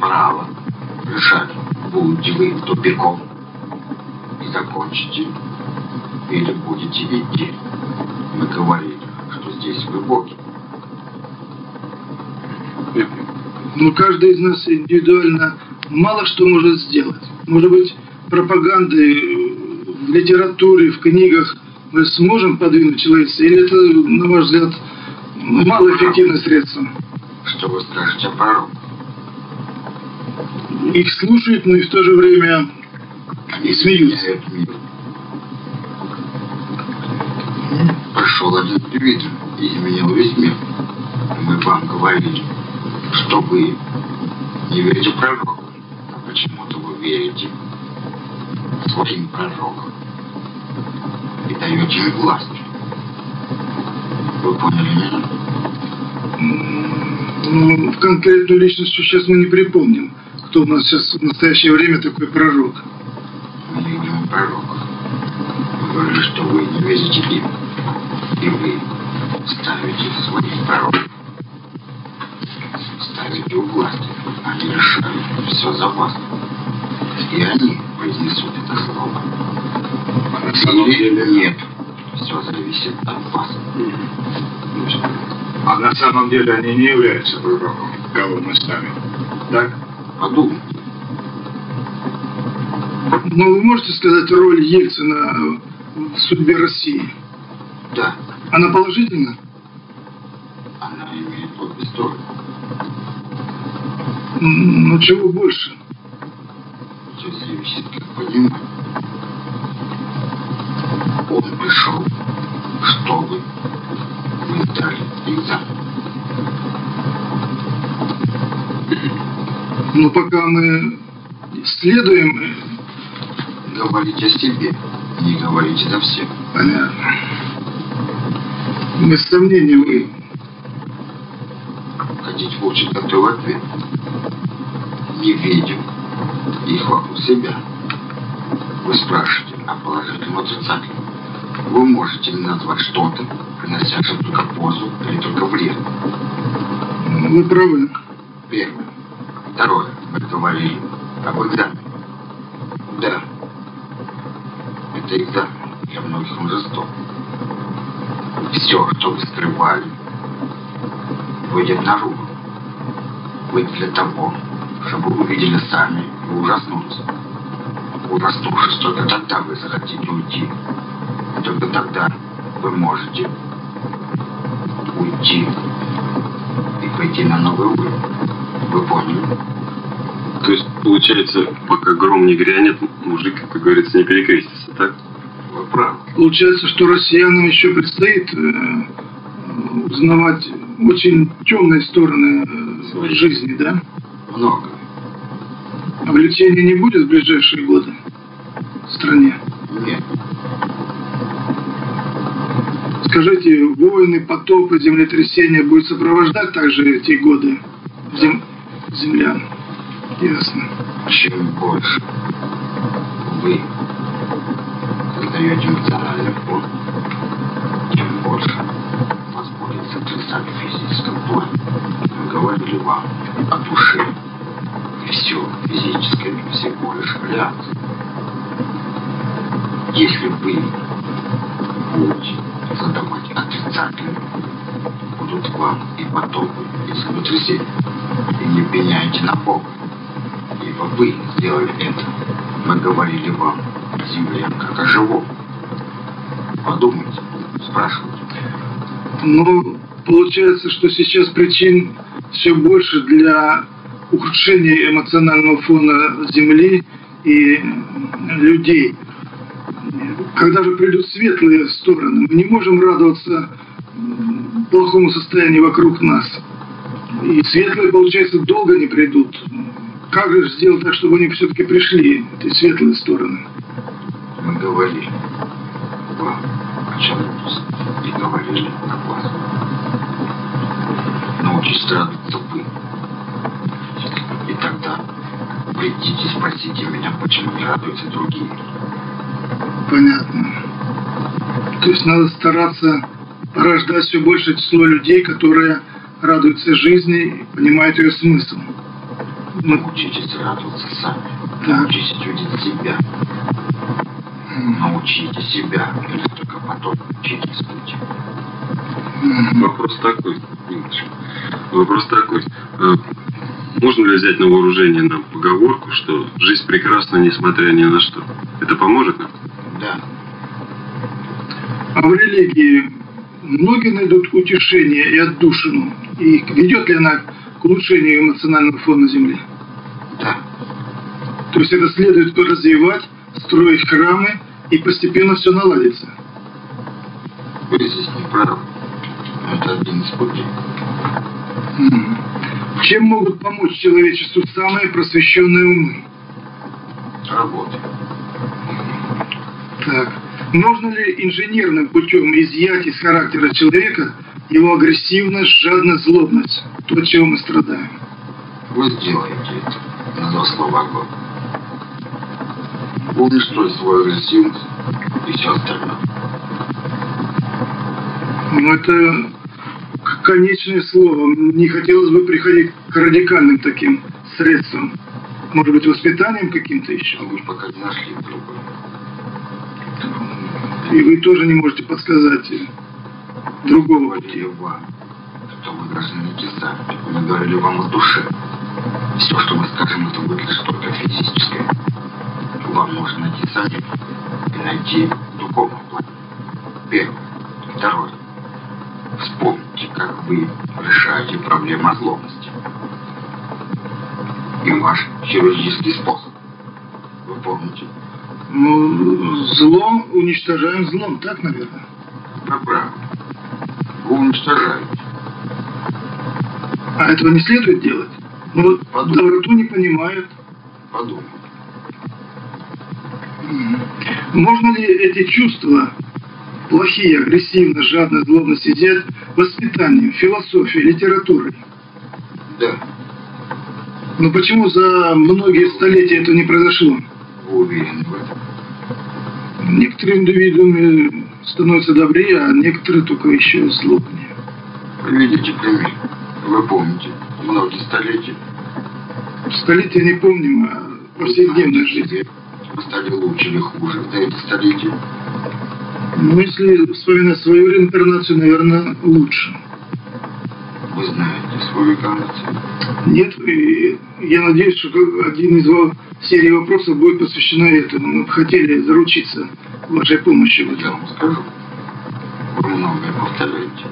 право решать, будете вы тупиком и закончите, или будете идти. Мы говорили, что здесь вы боги. Ну, каждый из нас индивидуально мало что может сделать. Может быть, пропагандой в литературе, в книгах мы сможем подвинуть человечество? Или это, на ваш взгляд, малоэффективное средство? Что вы скажете о пророках? Их слушают, но и в то же время Они смеются. мир. Пришел Владимир Дмитриевич изменил весь мир. Мы вам говорили, что вы не верите пророку, а почему-то вы верите своим пророкам и даете им власть. Вы поняли меня? Ну, конкретную личность сейчас мы не припомним, кто у нас сейчас в настоящее время такой пророк. Мы не пророках. Мы говорили, что вы не верите им. И вы ставите своих пророков. Ставите у власти. Они решают все за вас. И они произнесут это слово. На самом деле- нет. Все зависит от вас. А на самом деле они не являются пророком, кого мы ставим. Так? Подумайте. Но вы можете сказать роль Ельцина в судьбе России? Да, Она положительна? она имеет тоже. М, Ну, чего больше? Все зависит, как понимать. Он пришел, чтобы вы сдали экзамен. Но пока мы следуем, Говорите о себе, не говорите за всех. понятно. Мы с сомнением вы. Хотите получить готовый ответ. Не видя их вокруг себя. Вы спрашиваете о положительном отрицательном. Вы можете назвать что-то, приносящее только пользу или только вред. Вы правы. Первое. Второе. Мы говорили об экзамене. Да. Это экзамен. Для многих он жесток. Все, что вы скрывали, выйдет наружу. Выйдет для того, чтобы вы увидели сами и ужаснулись. Ужаснувшись, только тогда вы захотите уйти. Только тогда вы можете уйти и пойти на новый уровень. Вы поняли? То есть, получается, пока гром не грянет, мужик, как говорится, не перекрестится, так? Вы правы. Получается, что россиянам еще предстоит э, узнавать очень темные стороны э, Свои. жизни, да? Много. Облегчения не будет в ближайшие годы в стране. Нет. Скажите, войны, потопы, землетрясения будет сопровождать также эти годы зем... землян? Ясно. Чем больше вы эмоциональный фон, тем больше вас будет сотрясать физическом плане. Мы говорили вам о душе. Все физическое всего лишь реакция. Если вы будете задавать отрицательные, будут вам и потопы, и землетрясения. И не пеняйте на Бога. Ибо вы сделали это. Мы говорили вам земле как о живом. Подумайте, спрашивайте. Но получается, что сейчас причин все больше для ухудшения эмоционального фона Земли и людей. Когда же придут светлые стороны, мы не можем радоваться плохому состоянию вокруг нас. И светлые, получается, долго не придут. Как же сделать так, чтобы они все-таки пришли, эти светлые стороны? Мы говорили вам о человечестве и говорили о вас. Научитесь радоваться вы. И тогда придите спросите меня, почему не радуются другие. Понятно. То есть надо стараться порождать все большее число людей, которые радуются жизни и понимают ее смысл. Научитесь радоваться сами. Научитесь видеть себя. Научите себя. Или только потом учительствуйте. Вопрос такой. Вопрос такой. Э, Можно ли взять на вооружение нам поговорку, что жизнь прекрасна, несмотря ни на что? Это поможет нам? Да. А в религии многие найдут утешение и отдушину. И ведет ли она улучшению эмоционального фона Земли? Да. То есть это следует развивать, строить храмы, и постепенно все наладится. Вы здесь не правы. Это один из путей. Чем могут помочь человечеству самые просвещенные умы? Работа. Так, нужно ли инженерным путем изъять из характера человека его агрессивность, жадность, злобность? То, чего мы страдаем. Вы сделаете это на два слова год. Уничтожить свою агрессивность и все остальное. Ну, это конечное слово. Не хотелось бы приходить к радикальным таким средствам. Может быть, воспитанием каким-то еще? А вы пока не нашли другого. И вы тоже не можете подсказать другого вам, что вы найти сами. Мы говорили вам о душе. Все, что мы скажем, это будет лишь только физическое. Вам нужно найти сами и найти в духовном плане. Первое. Второе. Вспомните, как вы решаете проблему злобности. И ваш хирургический способ. Вы помните? Ну, зло уничтожаем злом, так, наверное? Вы правы. Вы уничтожаете. А этого не следует делать? Ну, вот Подумай. доброту не понимают. Подумайте. Можно ли эти чувства, плохие, агрессивность, жадность, злобность, изъять воспитанием, философией, литературой? Да. Но почему за многие столетия это не произошло? Вы уверены в этом? Некоторые индивидуумы становятся добрее, а некоторые только еще злобнее. Видите пример. Вы помните, многие столетия. Столетия не помним, а повседневная жизнь. Вы стали лучше или хуже за эти столетия. Ну, если вспоминать свою реинкарнацию, наверное, лучше. Вы знаете свою инкарнацию. Нет, и я надеюсь, что один из серии вопросов будет посвящена этому. Мы бы хотели заручиться вашей помощью в этом. скажу. Вы многое повторяете.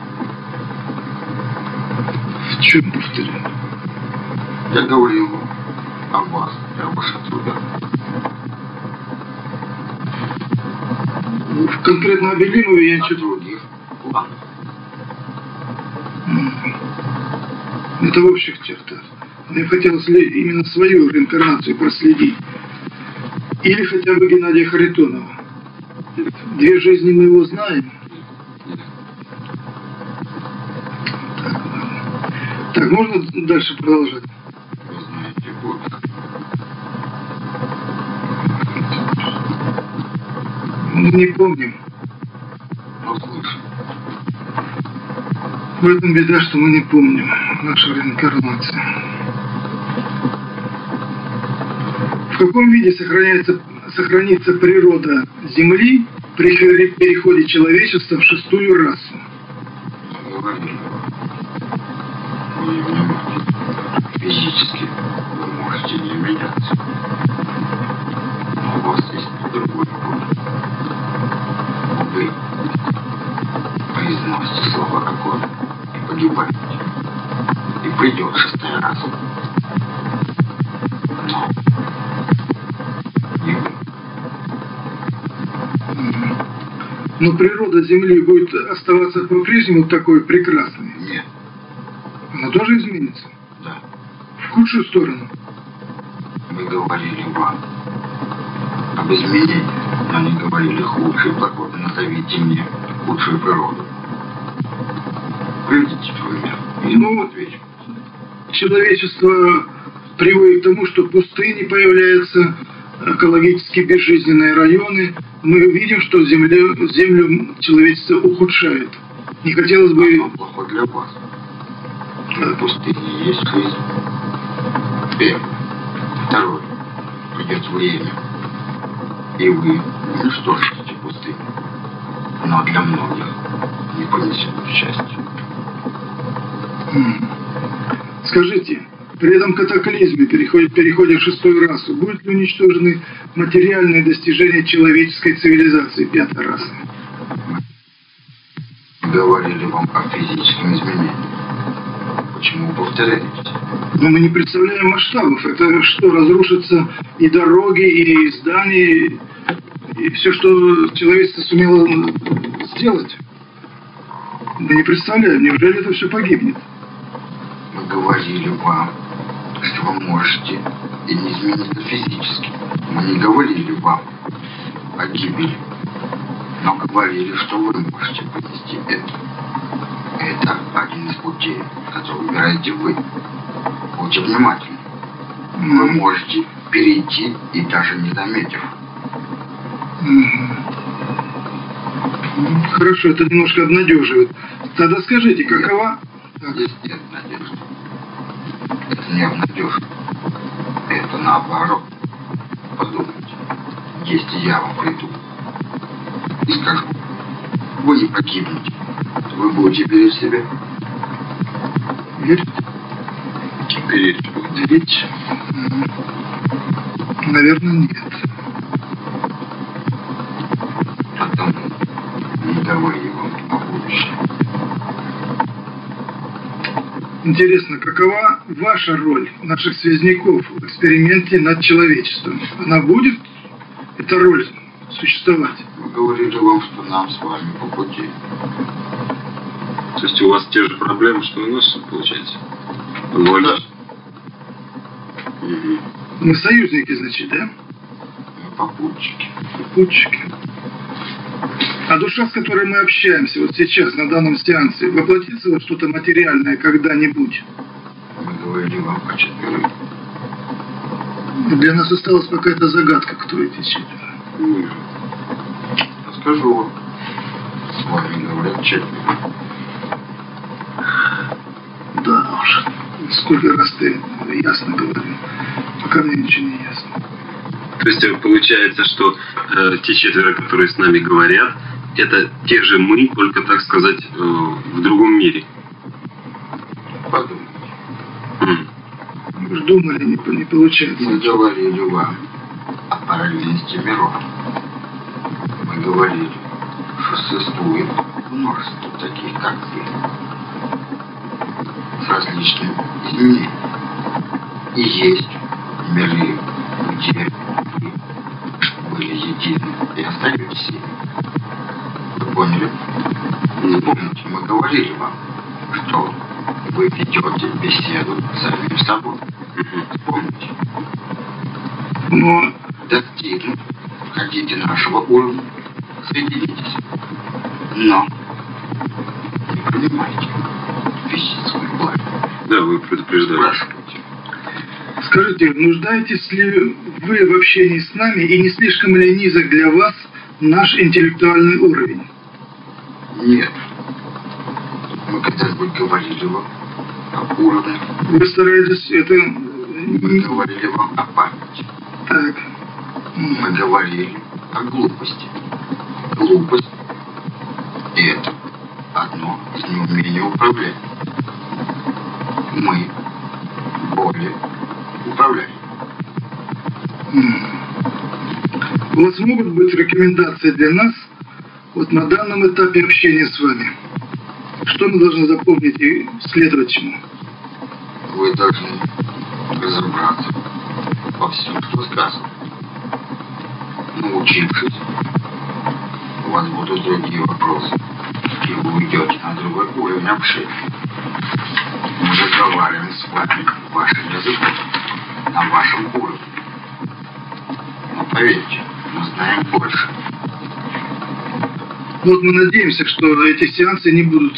В чем повторяю? Я говорил о вас и о ваших трудах. В конкретно о Белимове я чуть... других планах. Это в общих чертах. Мне хотелось именно свою реинкарнацию проследить. Или хотя бы Геннадия Харитонова. Две жизни мы его знаем. Так, можно дальше продолжать? Не помним. В этом беда, что мы не помним нашу реинкарнацию. В каком виде сохраняется, сохранится природа Земли при пере- переходе человечества в шестую расу? Физически вы можете не меняться. Но у вас есть другой путь. Вы произносите слово «огонь» и погибаете. И придет шестая раса. Но не вы. Но природа Земли будет оставаться по-прежнему такой прекрасной. Нет. Она тоже изменится. Да. В худшую сторону. Мы говорили вам об изменении, но не говорили худшей погоды. Назовите мне худшую природу. Приведите пример. И Ну, ну, отвечу. Человечество приводит к тому, что пустыни появляются, экологически безжизненные районы. Мы видим, что землю, землю человечество ухудшает. Не хотелось бы... Оно плохо для вас. В пустыне есть жизнь. Первое. Второе. Придет время. И вы уничтожите пустыню. Но для многих не понесет счастья. Скажите, при этом катаклизме переходе, переходе в шестую расу, будут ли уничтожены материальные достижения человеческой цивилизации пятой расы? Говорили вам о физическом изменении. Почему вы повторяетесь? Но мы не представляем масштабов. Это что, разрушатся и дороги, и здания, и все, что человечество сумело сделать? Мы не представляем, неужели это все погибнет? Мы говорили вам, что вы можете и не измениться физически. Мы не говорили вам о гибели, но говорили, что вы можете понести это. Это один из путей, который выбираете вы. Будьте внимательны. Вы можете перейти и даже не заметив. Мгм. Хорошо, это немножко обнадеживает. Тогда скажите, какова... Так, Здесь нет надежды. Это не обнадежно. Это наоборот. Подумайте, если я вам приду и скажу, вы не погибнете, вы будете беречь себя. верить? Беречь. Мгм. Наверное, нет. Интересно, какова ваша роль наших связняков в эксперименте над человечеством? Она будет, эта роль, существовать? Мы говорили вам, что нам с вами по пути. То есть у вас те же проблемы, что у нас, получается? Ноль. Да. Мгм. Мы союзники, значит, да? Попутчики. Попутчики. А душа, с которой мы общаемся вот сейчас, на данном сеансе, воплотится во что-то материальное когда-нибудь? Мы говорили вам о четверых. Для нас осталась какая-то загадка, кто эти четверо. Ну, Расскажу вам. С вами говорят четверо. Да уж. Сколько раз ты ясно говорил. Пока мне ничего не ясно. То есть э, получается, что э, те четверо, которые с нами говорят, это те же мы, только, так сказать, э, в другом мире. Подумайте. М. Мы думали, не, не получается. Мы говорили вам о параллельности миров. Мы говорили, что существует множество таких, как вы, с различными изменениями. И есть миры, где вы были едины и остаетесь ими. Вы поняли? Помните, мы говорили вам, что вы ведете беседу с самим собой. Помните? Но достигнуть, хотите нашего уровня, соединитесь. Но не принимайте физическую власть. Да, вы предупреждали. Спрашивайте. скажите, нуждаетесь ли вы в общении с нами и не слишком ли низок для вас наш интеллектуальный уровень? Нет. Мы когда-нибудь говорили вам о уровне, Вы стараетесь это... мы говорили вам о памяти, Так. мы говорили о глупости. Глупость – это одно из неумений управлять. Мы более управляем. М. У вас могут быть рекомендации для нас вот на данном этапе общения с вами? Что мы должны запомнить и следовать чему? Вы должны разобраться во всем, что сказано. Научившись, у вас будут другие вопросы, и вы уйдете на другой уровень общения. Мы разговариваем с вами вашим языком, на вашем уровне. Но поверьте, мы знаем больше. Вот мы надеемся, что эти сеансы не будут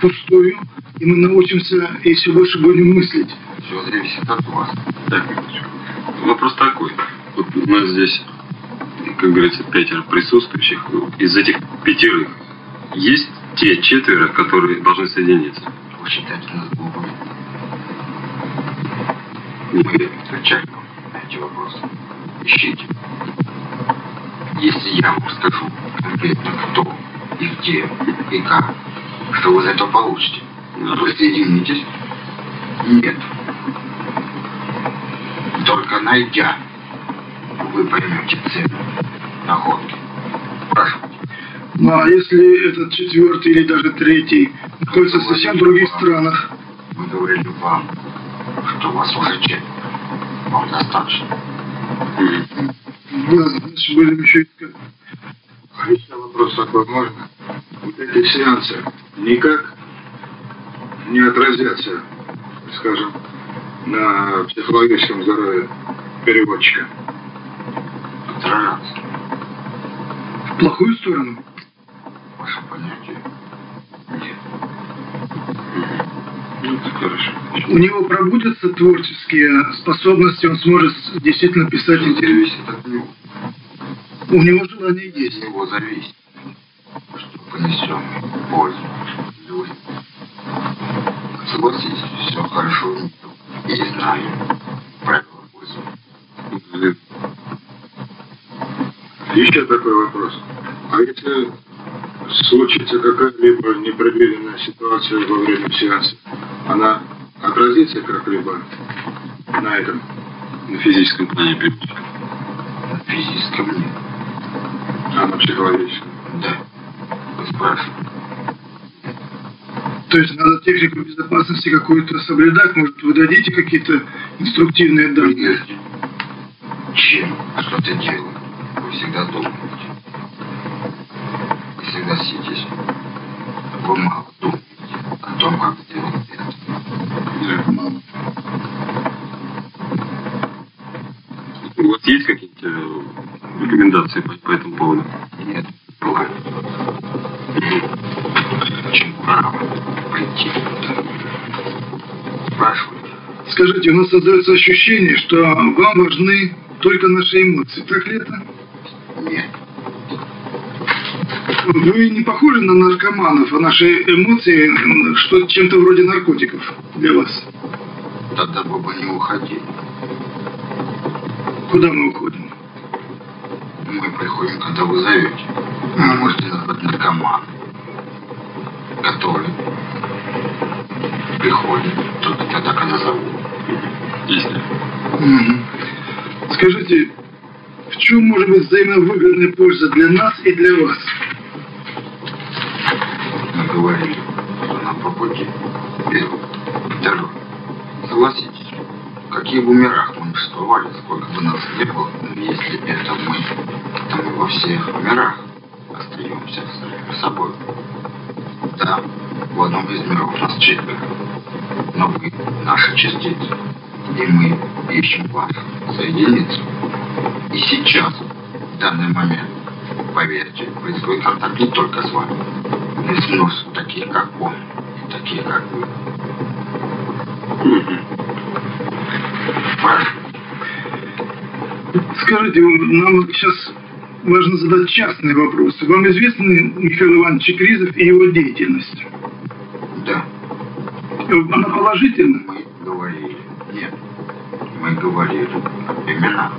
пустую, и мы научимся и все больше будем мыслить. Все зависит от вас. Так. Вопрос такой. Вот у нас здесь, как говорится, пятеро присутствующих. Из этих пятерых есть те четверо, которые должны соединиться? Считаете нас глупыми? Нет. Мы отвечаем на эти вопросы. Ищите. Если я вам скажу конкретно кто и где и как, что вы за это получите, вы соединитесь? Нет. Только найдя, вы поймете цену находки. Спрашивайте. Ну а если этот четвертый или даже третий находится в совсем других странах? Мы говорили вам, что у вас уже четверо. Вам достаточно. М. Да, значит, будем еще искать. А еще вопрос такой можно? Вот эти сеансы никак не отразятся, скажем, на психологическом здоровье переводчика? Отражаться. В плохую сторону? Ваше понятие? Нет. Ну. У него пробудятся творческие способности, он сможет действительно писать интересно. зависит от него. У него желание От есть. него зависит, что понесем пользу людям. Согласитесь, все хорошо. И знаю правила пользы. Еще такой вопрос. А если случится какая-либо непредвиденная ситуация во время сеанса, она отразится как-либо на этом? на физическом плане переводчик. На физическом нет. А на психологическом? Да. Вы спрашиваете. То есть надо технику безопасности какую-то соблюдать, может, вы дадите какие-то инструктивные данные? Чем что-то делать, вы всегда думаете. Вы согласитесь, вы мало думаете о том, как сделать это. Да. У вас есть какие-то рекомендации по, по этому поводу? Нет, бывает. Очень право. Спрашивайте. Скажите, у нас создается ощущение, что вам важны только наши эмоции. Так ли это? Нет. Вы не похожи на наркоманов, а наши эмоции что чем-то вроде наркотиков для вас. Тогда вы бы не уходили. Куда мы уходим? Мы приходим, когда вы зовете. Вы А. можете назвать наркоман, который приходит только тогда, когда зовут. Если. Мгм. Скажите, в чем может быть взаимовыгодная польза для нас и для вас? Мы говорили, что нам по пути. Первый. Второй. Согласитесь, в каких бы мирах мы ни существовали, сколько бы нас не было, но если это мы, то мы во всех мирах остаемся с собой. Да, в одном из миров нас четверо, но вы наша частица, и мы ищем вас соединиться. И сейчас, в данный момент, поверьте, происходит контакт не только с вами, но и с множеством таких, как он, и таких, как вы. Скажите, нам сейчас важно задать частные вопросы. Вам известны Михаил Иванович Чекризов и его деятельность? Да, Она положительна? мы говорили. Нет, мы говорили имена.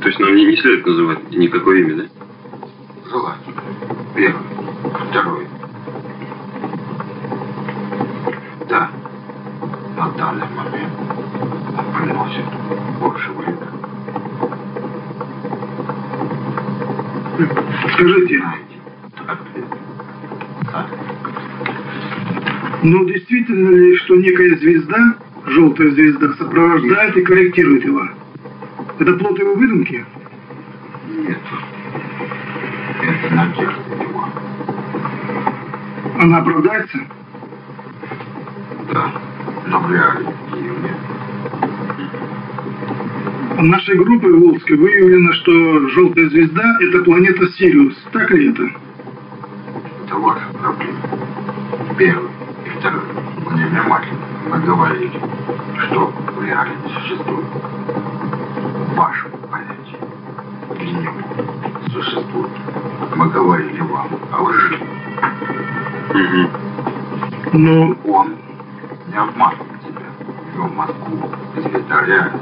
То есть нам не, не следует называть никакое имя, да? Желательно. Первый. Второй. Да, на данный момент он приносит больше выгоды. Скажите, ну действительно ли, что некая звезда, желтая звезда, сопровождает и корректирует его? Это плод его выдумки? Нет. Это надежда его. Она оправдается? Да. Но в реале ее нет. Нашей группой Волжской выявлено, что желтая звезда – это планета Сириус. Так ли это? Это ваша проблема. Первый и второй. Мы невнимательны. Мы говорили, что в не существует. Ваше понятие для него существует. Мы говорили вам о лжи. Мгм. Но Он не обманывает тебя. В его мозгу звезда реальна.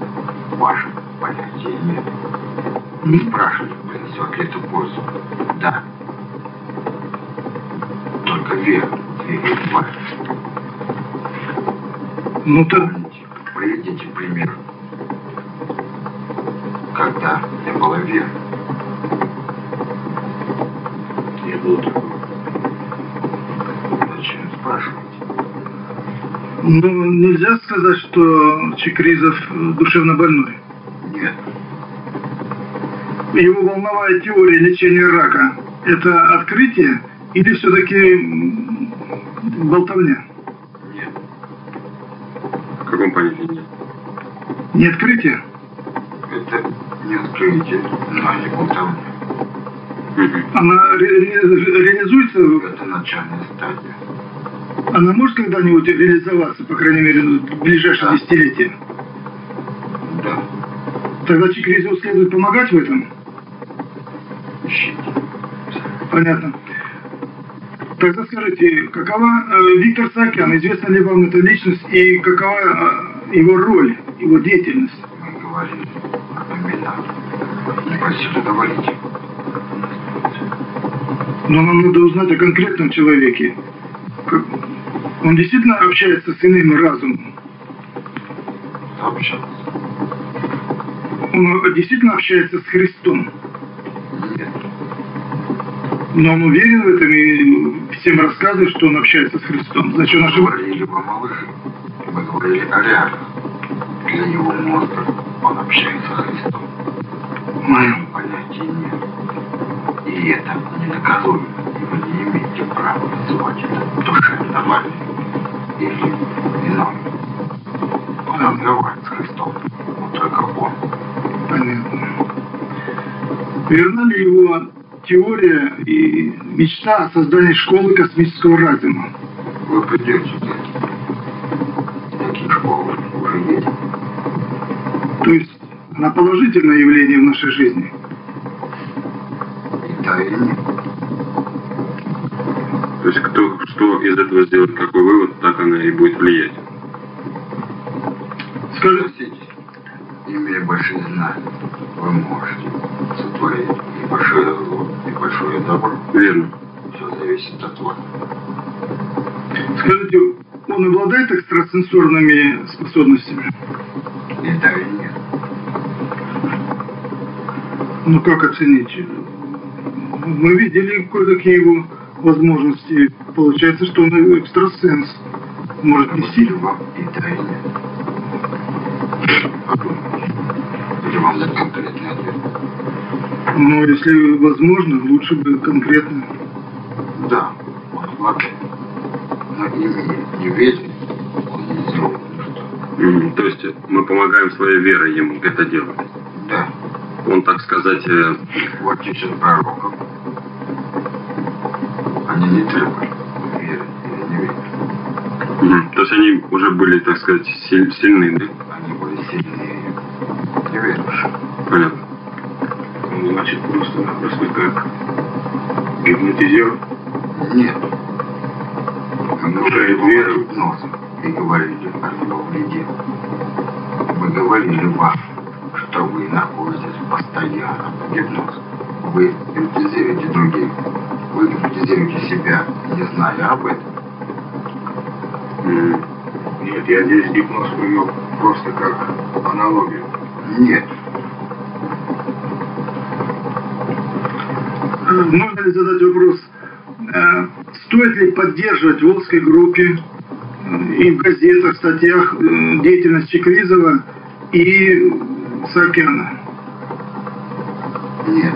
Ваше понятия нет. Не спрашивайте, принесет ли это пользу. Да. Только вера двигает вами. Ну так приведите пример. Когда не было веры. Не было такого. Зачем спрашивать? ну, нельзя сказать, что Чекризов душевно больной. Нет. Его волновая теория лечения рака – это открытие Или все-таки болтовня? Каком понятии? Не открытие? Это не открытие, но не болтовня. Мгм. Она ре- ре- реализуется? Это начальная стадия. Она может когда-нибудь реализоваться, по крайней мере, в ближайшие Да. десятилетия? Да. Тогда Чикризову следует помогать в этом? Ищите. Понятно. Тогда скажите, какова э, Виктор Саакян, известна ли вам эта личность и какова э, его роль, его деятельность? Мы говорили о. Не просили говорить. Но нам надо узнать о конкретном человеке. Он действительно общается с иным разумом? Сообщался. Он действительно общается с Христом? Нет. Но он уверен в этом и всем рассказывает, что он общается с Христом. Значит, он Мы ошибается. говорили о малыше. Мы говорили о. Для его мозга он общается с Христом. В моем понятии нет. И это недоказуемо. И вы не имеете права называть это душевно больным или иным. Он разговаривает с Христом, но только он. Понятно. Верна ли его теория и мечта о создании школы космического разума? Вы придете Таких школ уже есть. То есть она положительное явление в нашей жизни? И да, и нет. То есть кто что из этого сделает, какой вывод, так она и будет влиять. Скажите, имея большие знания, вы можете сотворить и большое зло, и большое добро. Верно. Все зависит от вас. скажите, он обладает экстрасенсорными способностями? И да, и нет. Ну как оценить? Мы видели кое-какие его возможности. Получается, что он экстрасенс. Может нести? Или вам и да, и нет. Или вам дать конкретный ответ? Но если возможно, лучше бы конкретно. Да, он обладает. Но имея неведение, он не ничто. Мгм. То есть мы помогаем своей верой ему это делать. Да, Он, так сказать, э, в отличие от пророков, они не требовали веры или не веры. мгм. то есть они уже были, так сказать, силь- сильны, да? Они были сильнее неверующих. Понятно. Значит, просто-напросто как гипнотизер. Нет. Внушает веру. гипнозе и говорили о его вреде. Мы говорили вам, что вы находитесь в постоянном гипнозе. Вы гипнотизируете других. Вы гипнотизируете себя, не зная об этом. Нет, я здесь гипноз привел просто как аналогию. Нет. Можно ли задать вопрос, э, стоит ли поддерживать Волжской группе э, и в газетах, статьях э, деятельность Чекризова и Саакяна? Нет.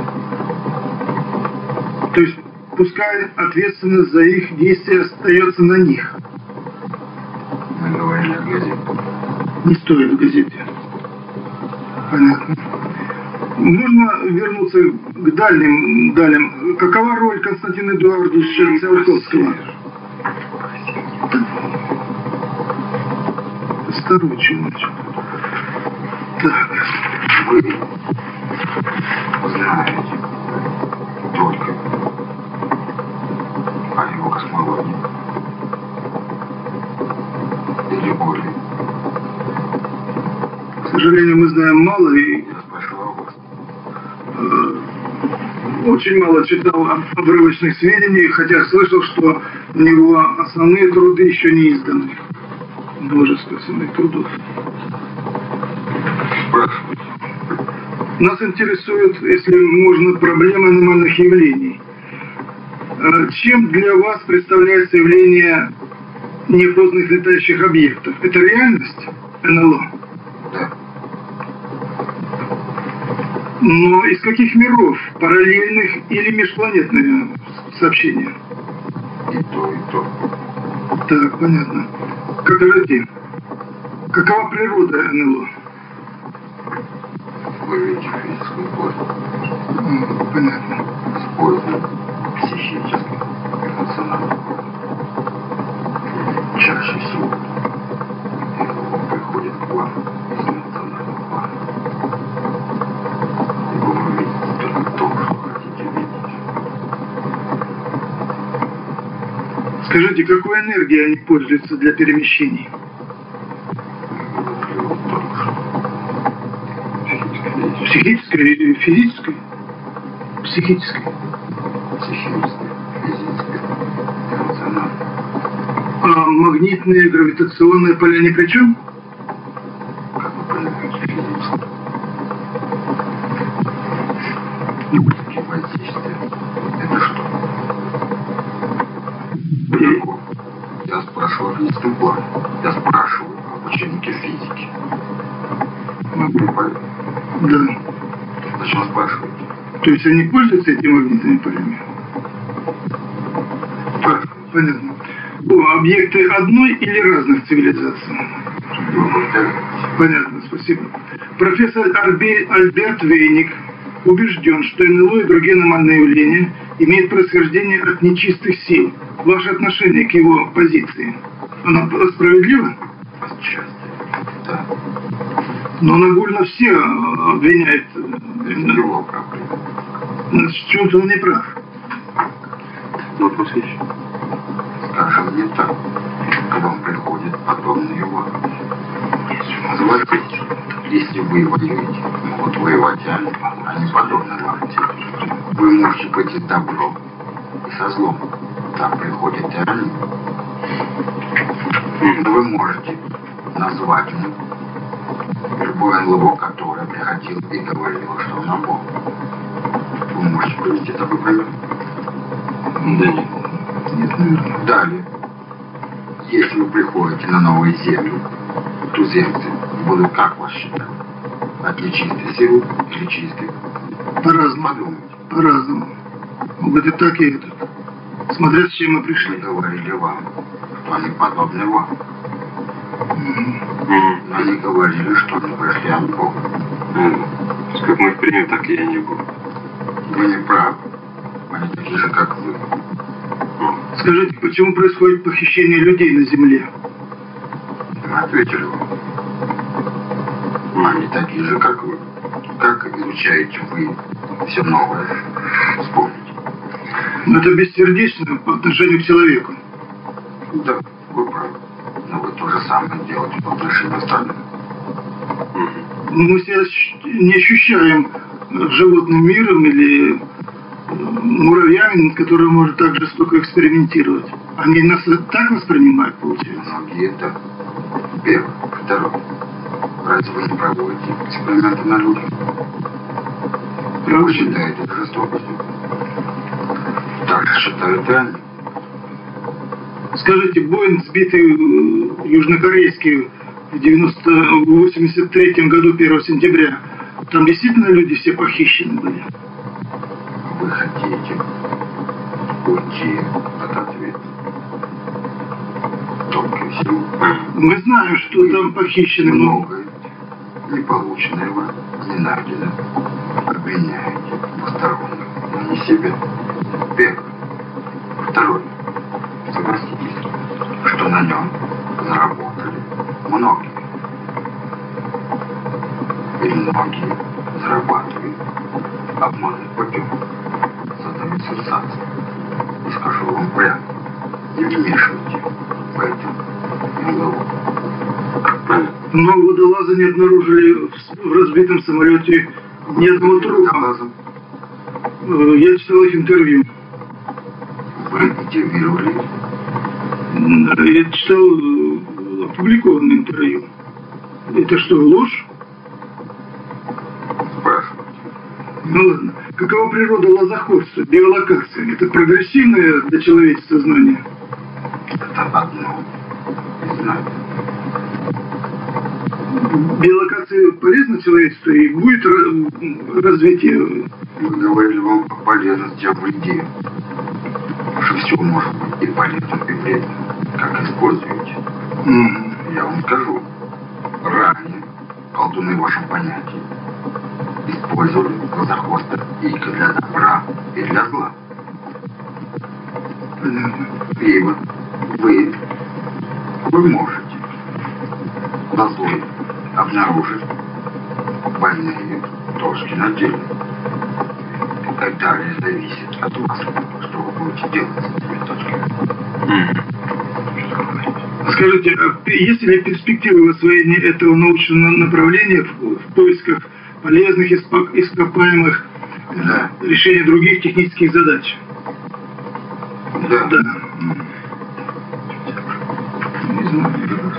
То есть пускай ответственность за их действия остается на них. Мы говорили о газете. Не стоит в газете. Понятно. Можно вернуться к дальним далям. Какова роль Константина Эдуардовича Циолковского? Осторожнее, значит. Так. Вы знаете только о его космологии. Или более. К сожалению, мы знаем мало и Я спрашиваю вас. Очень мало читал об- обрывочных сведений, хотя слышал, что у него основные труды еще не изданы. Множество основных трудов. Спрашивайте. Нас интересует, если можно, проблема аномальных явлений. Э, Чем для вас представляется явление неопознанных летающих объектов? Это реальность НЛО? Но из каких миров? Параллельных или межпланетные сообщения? и то, и то. Так, понятно. Скажите, какова природа НЛО? Вы видите Понятно. психический, эмоциональный план. Скажите, какой энергией они пользуются для перемещений? Психической или физической? Психической. психически, физически, эмоционально. А магнитные гравитационные поля ни при чем? Есть они пользуются этими магнитными полями? Понятно. Объекты одной или разных цивилизаций? Понятно, спасибо. Профессор Арби- Альберт Вейник убежден, что НЛО и другие аномальные явления имеют происхождение от нечистых сил. Ваше отношение к его позиции, оно справедливо? Отчасти. Да. Но Нагульно все э, обвиняют. э, Его проблема. э, В чем-то он не прав. Вопрос еще. Скажем не так. К вам приходит подобный его. Согласитесь, если вы воюете, могут воевать они, а не подобные вам. Вы можете быть и добром, и со злом. Так приходят они. Но вы можете назвать им любое НЛО, которое приходило и говорило, что он Бог. Вы можете привести такой пример. Да нет. Нет, наверное. Далее, если вы приходите на новую землю, туземцы будут как вас считать? От нечистой силы или чистой? По-разному. По-разному. Могут и так, и это. Смотря с чем мы Мы пришли. говорили вам, что они подобны вам. Они говорили, что они пришли от Бога. Ну, Как мы примем, так и я не буду. Вы не правы. Они такие же, как вы. Ну, Скажите, почему происходит похищение людей на Земле? Мы ответили вам. Они такие же, как вы. Как изучаете вы все новое? Вспомните. Но это бессердечно по отношению к человеку. Да, вы правы. Вы то же самое делаете по отношению к остальным. Мы себя не ощущаем животным миром или э, муравьями, над которыми можно так жестоко экспериментировать. Они нас так воспринимают, получается. Многие это первый, второй. Разве вы не проводите эксперименты на людях? Вы Правда? считаете это жестокостью? Так же считают и они. Скажите, Боинг, сбитый э, южнокорейский в 90 в 83 году 1 сентября, там действительно люди все похищены были? Вы хотите уйти от ответа. Мы знаем, что там похищены много. полученное вам, не найдено. Обвиняете посторонних, но не себя. Первый. Второй. Не обнаружили в разбитом самолете ни одного трупа. Я читал их интервью. вы интервьюировали Я читал э, опубликованное интервью. Это что, ложь? Ну ладно. Какова природа лазоходства, биолокация? Это прогрессивное для человечества знание? Это одно из знаний. Биолокация полезна человечеству и будет ра- развитие. Мы говорили вам о полезности, об идее. Что все может быть и полезно, и вредно. Как используете? Мгм. Я вам скажу. Ранее колдуны в вашем понятии использовали глазохвоста и для добра, и для зла. Понятно. Ибо вы, вы можете на злой обнаружить больные точки на теле. И далее зависит от вас, что вы будете делать с этими точками. Скажите, а есть ли перспективы в освоении этого научного направления в, в поисках полезных ископаемых э, Да. решения других технических задач? Да. Да.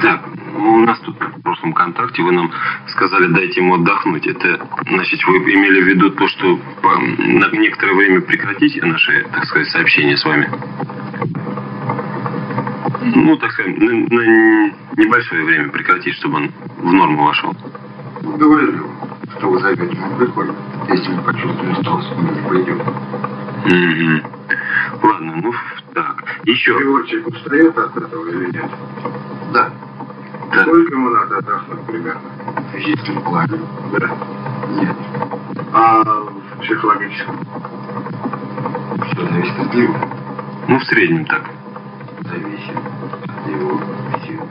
Так, у нас тут в прошлом контакте вы нам сказали, дайте ему отдохнуть. Это, значит, вы имели в виду то, что по- на некоторое время прекратите наши, так сказать, сообщения с вами? Ну, так сказать, на, на небольшое время прекратить, чтобы он в норму вошел. Говорили что вы зовете на приход, если мы почувствуем усталость, мы не пойдем. Мгм. Ладно, ну так. Еще. Переводчик устает от этого или нет? Да, Да. Сколько ему надо отдохнуть примерно? в физическом плане Да. нет. А в психологическом? Все зависит от него. Ну, в среднем так. Зависит от его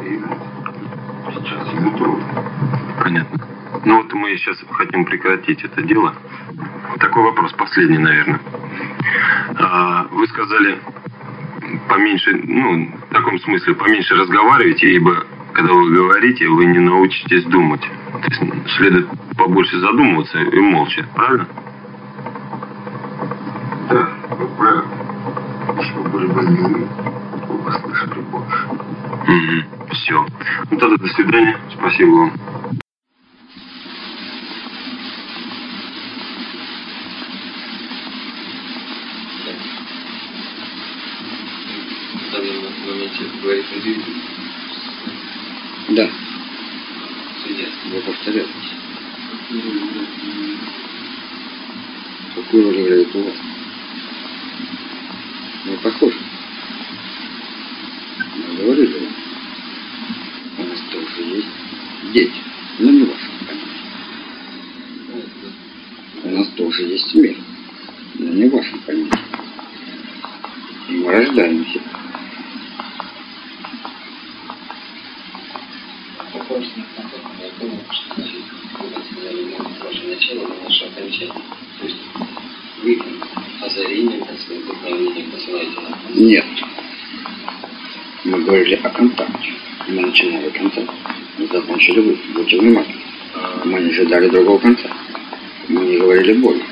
эмоций. Сейчас ему трудно. Понятно. Ну вот мы сейчас хотим прекратить это дело. Такой вопрос, последний, наверное. А, Вы сказали поменьше, ну, в таком смысле, поменьше разговаривайте, ибо когда вы говорите, вы не научитесь думать. То есть следует побольше задумываться и молча, правильно? Да, вы правы. Если бы были бы не мы, вы бы слышали больше. Все. Ну тогда до свидания. Спасибо вам. в данном моменте говорит индивид. Да, вы повторяетесь. Какую роль играет у вас? Не похоже. Мы говорили вам. У нас тоже есть дети, но не в вашем понятии. У нас тоже есть мир, но не в вашем понятии. И мы рождаемся. Том, как я думаю, что мы ваше начало, но наше окончание. То есть вы озарением, так сказать, вдохновением посылаете нам. Нет. Мы говорили о контакте. Мы начинали контакт. Мы закончили вы. Будьте внимательны. А, Мы не ожидали другого конца. Мы не говорили боли.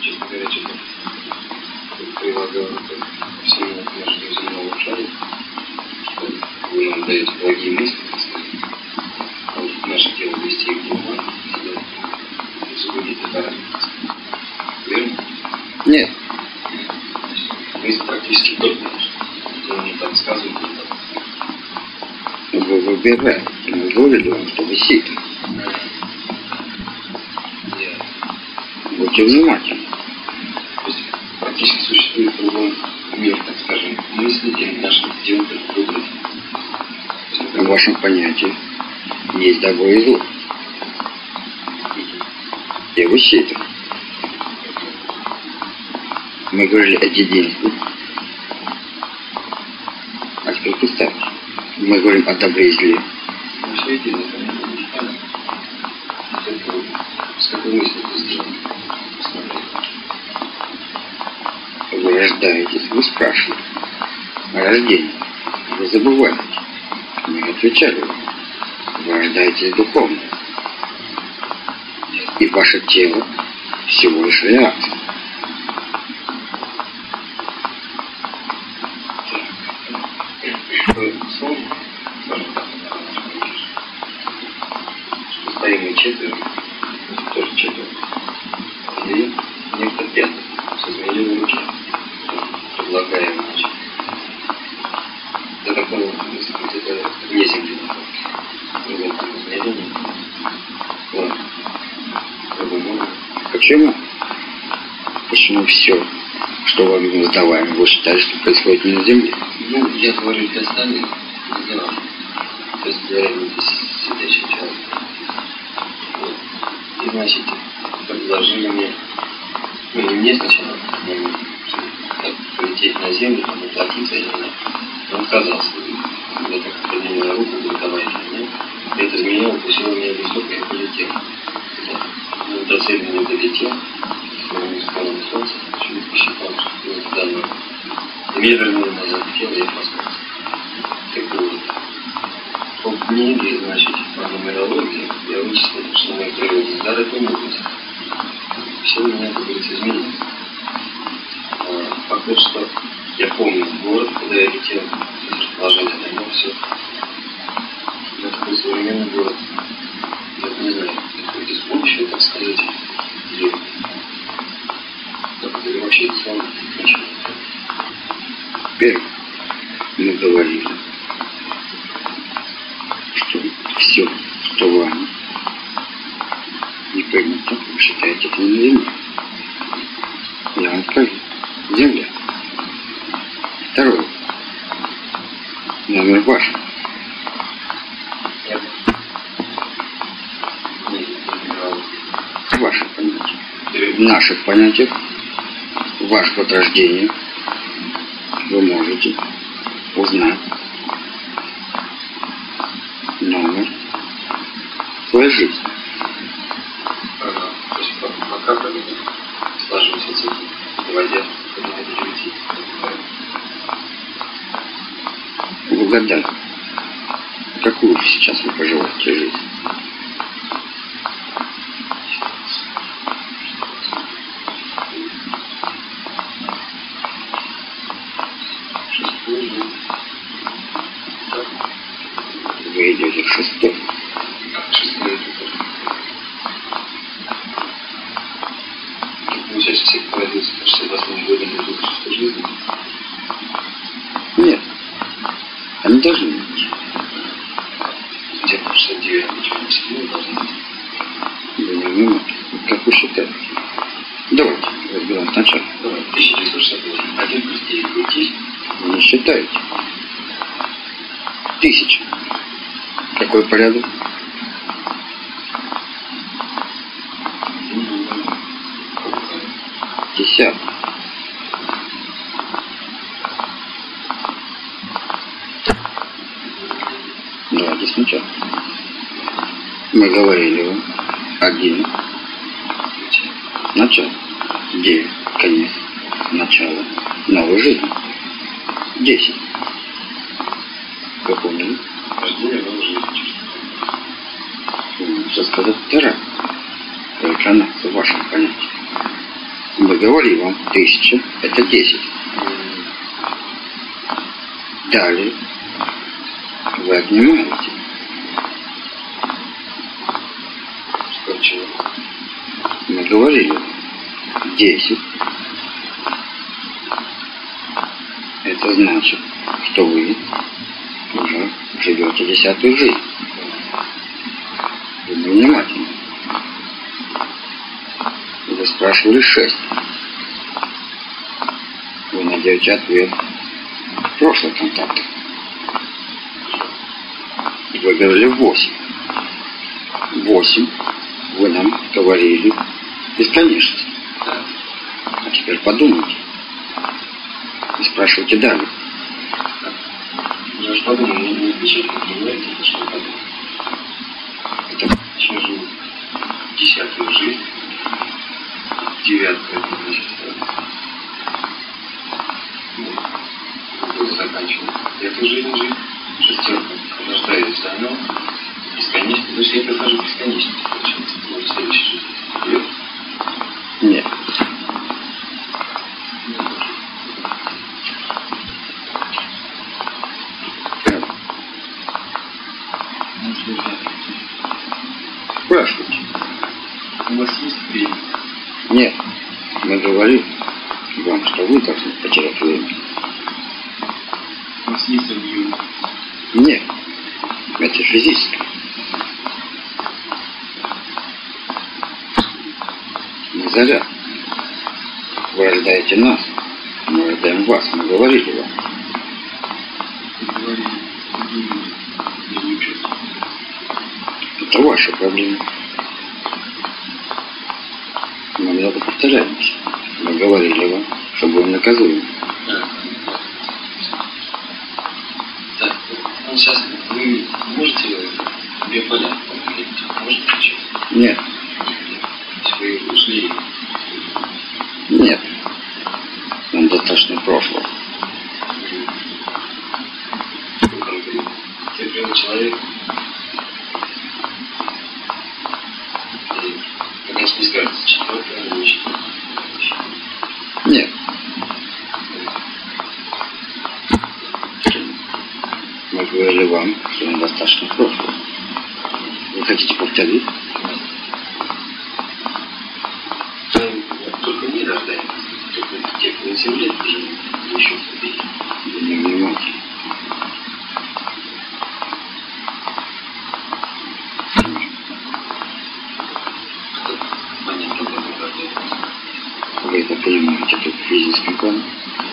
честно говоря, что-то прилагаю к всему нашему земному шару, что вы нам даете благие мысли, так сказать, а вот наше дело вести их в ума, и заблудить это разница. Верно? Нет. Мы практически точно, что не так сказывают, не так. Вы выбираете. Мы говорили вам, что. Я Будьте внимательны. То есть практически существует другой мир, так скажем, мысли, где наши дело только выбрать. То есть, В вашем понятии есть добро и зло. И вы сильны. Мы говорили о единстве. А теперь представьте. Говорим о добре и зле. Вы рождаетесь, вы спрашиваете. О рождении. Вы забываете. Мы отвечали вам. Вы рождаетесь духовно. И ваше тело всего лишь реакция. происходит на Земле? Ну, я говорю для остальных, не важно. То есть для сидящего человека. Вот. И, значит, предложили мне, ну, не мне сначала, вы можете узнать номер своей жизни. Пока сложились эти доводя до девяти. Угадай, какую сейчас вы пожелаете? порядок. Десятый. Да, здесь ничего. Мы говорили один. детали вы обнимаете. Что чего? Мы говорили. 10. Это значит, что вы уже живете десятую жизнь. Вы внимательны. Вы спрашивали шесть. Вы найдете ответ прошлый контакт. Вы говорили 8. 8 вы нам говорили бесконечно. Да. А теперь подумайте. И спрашивайте данные. Я же подумал, не отвечать, сейчас вы можете биополя повторить? Можете? Нет, Вы ушли нет. Нам достаточно прошлого. конкретно. Терпимый человек. И, Вы, конечно, не скажете, четвертое или не четвертое. Нет. Мы говорили вам, что нам достаточно прошлого. Вы хотите повторить? Мы только не рождаем, только те, кто на земле, живут, еще впереди. Вы не внимательны. Понятно, как мы рождаем. Вы это понимаете тут в физическом плане?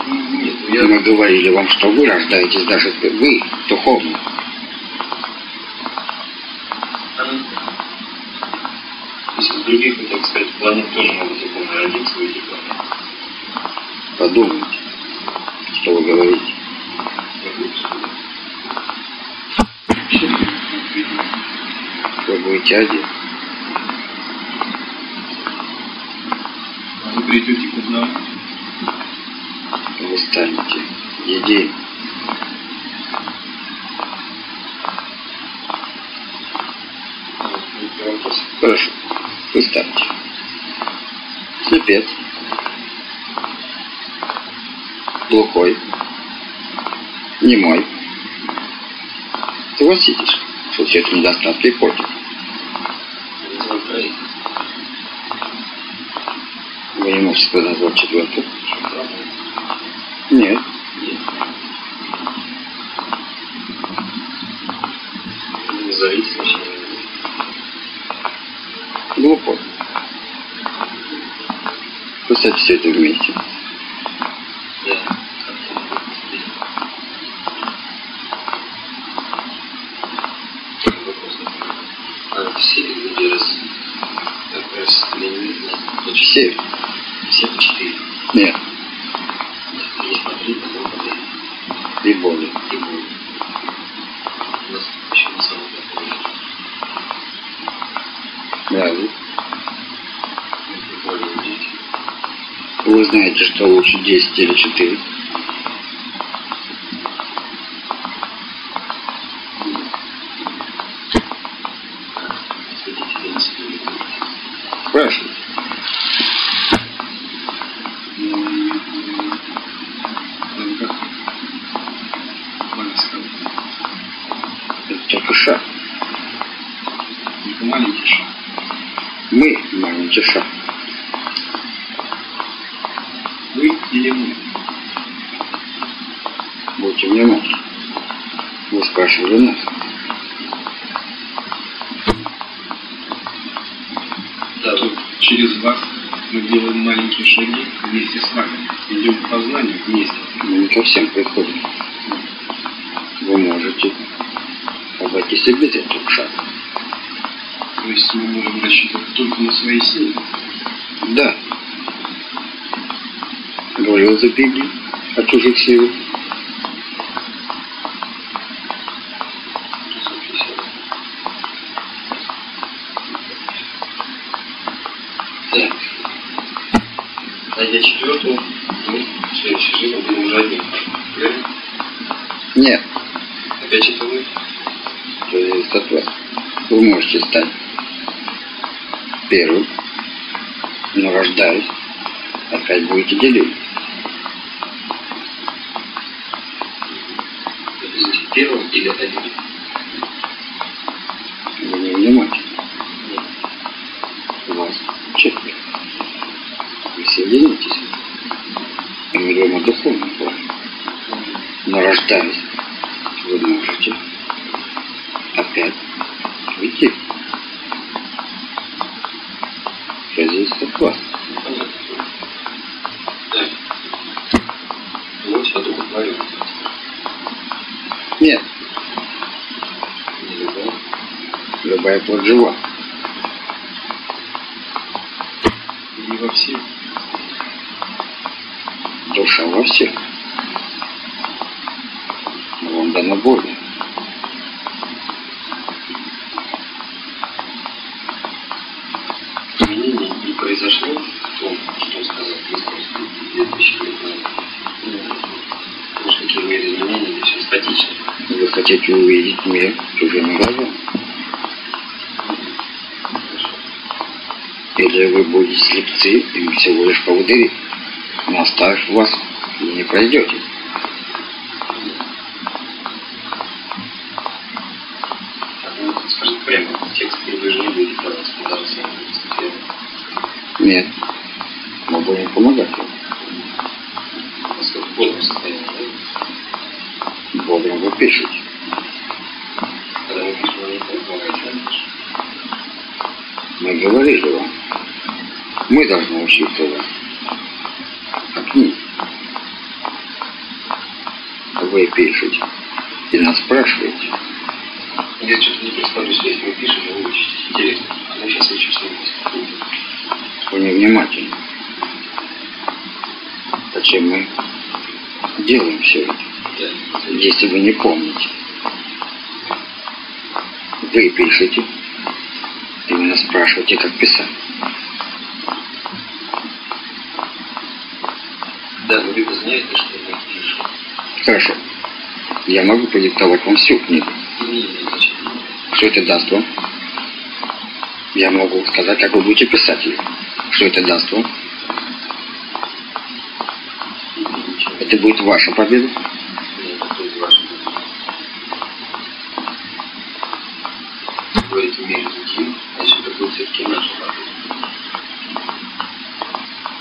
Нет, ну И я... мы говорили вам, что вы рождаетесь даже вы, духовно. Если других, так сказать, тоже могут духовно родиться, планеты. Подумайте, что вы говорите. Вы будете один. Вы придете к нам. Вы станете един. Вопрос. Хорошо. Вы станете. Слепец. Глухой. Немой. Согласитесь, что все это недостатки портят. Называй троих. Вы не можете? Что, правда? Нет. Сначала. Глухой. Представьте все это вместе. Я как-то не Вопрос такой. А все люди раз... Как раз ленивые, все по четыре. Нет. И более. И более. У нас еще не. Разве? Это более удивительно. Вы знаете, что лучше 10 или 4? Судите, я не смею. Спрашивайте. Ну, как? Ладно, сказал. Это только шаг. Только маленький шаг. Мы маленький шаг. Вы или мы? Будьте внимательны. Вы спрашивали нас. Да, вот через вас мы делаем маленькие шаги вместе с вами. Идем к познанию вместе. Мы не ко всем приходим. Вы можете обойтись и без этого шага. То есть мы можем рассчитывать только на свои силы. Да. Говорил за Библию о чужих силах. Так. Найдя четвертую, следующей жизни будем уже одни. Нет, Опять это вы? это зависит от вас. Вы можете стать первым, но рождаясь, опять будете делить. Первым или один? Вы не внимательны. остались, вы можете опять уйти. Все зависит от вас. Нет. Любая плод жива. Пройдете. Скажите прямо, текст вы Нет. Мы будем помогать вам. Поскольку в состоянии, да? Вы пишете. Когда мы пишем? Мы говорили вам. Мы должны учиться вас. Как книги. А вы пишете. И нас спрашиваете. Я что-то не представляю, что если мы пишем, вы учитесь. Интересно. А мы сейчас учимся вместе. Вы невнимательны. Зачем мы делаем все это? Да. Если вы не помните. Вы пишете. И вы нас спрашиваете, как писать. Да, но вы знаете, что мы пишем. Хорошо. Я могу продиктовать вам всю книгу. Что это даст вам? Я могу сказать, как вы будете писать ее. Что это даст вам? Это будет ваша победа. Нет, это будет ваше. Вы говорите в мире другим, значит, это будет все-таки наша победа.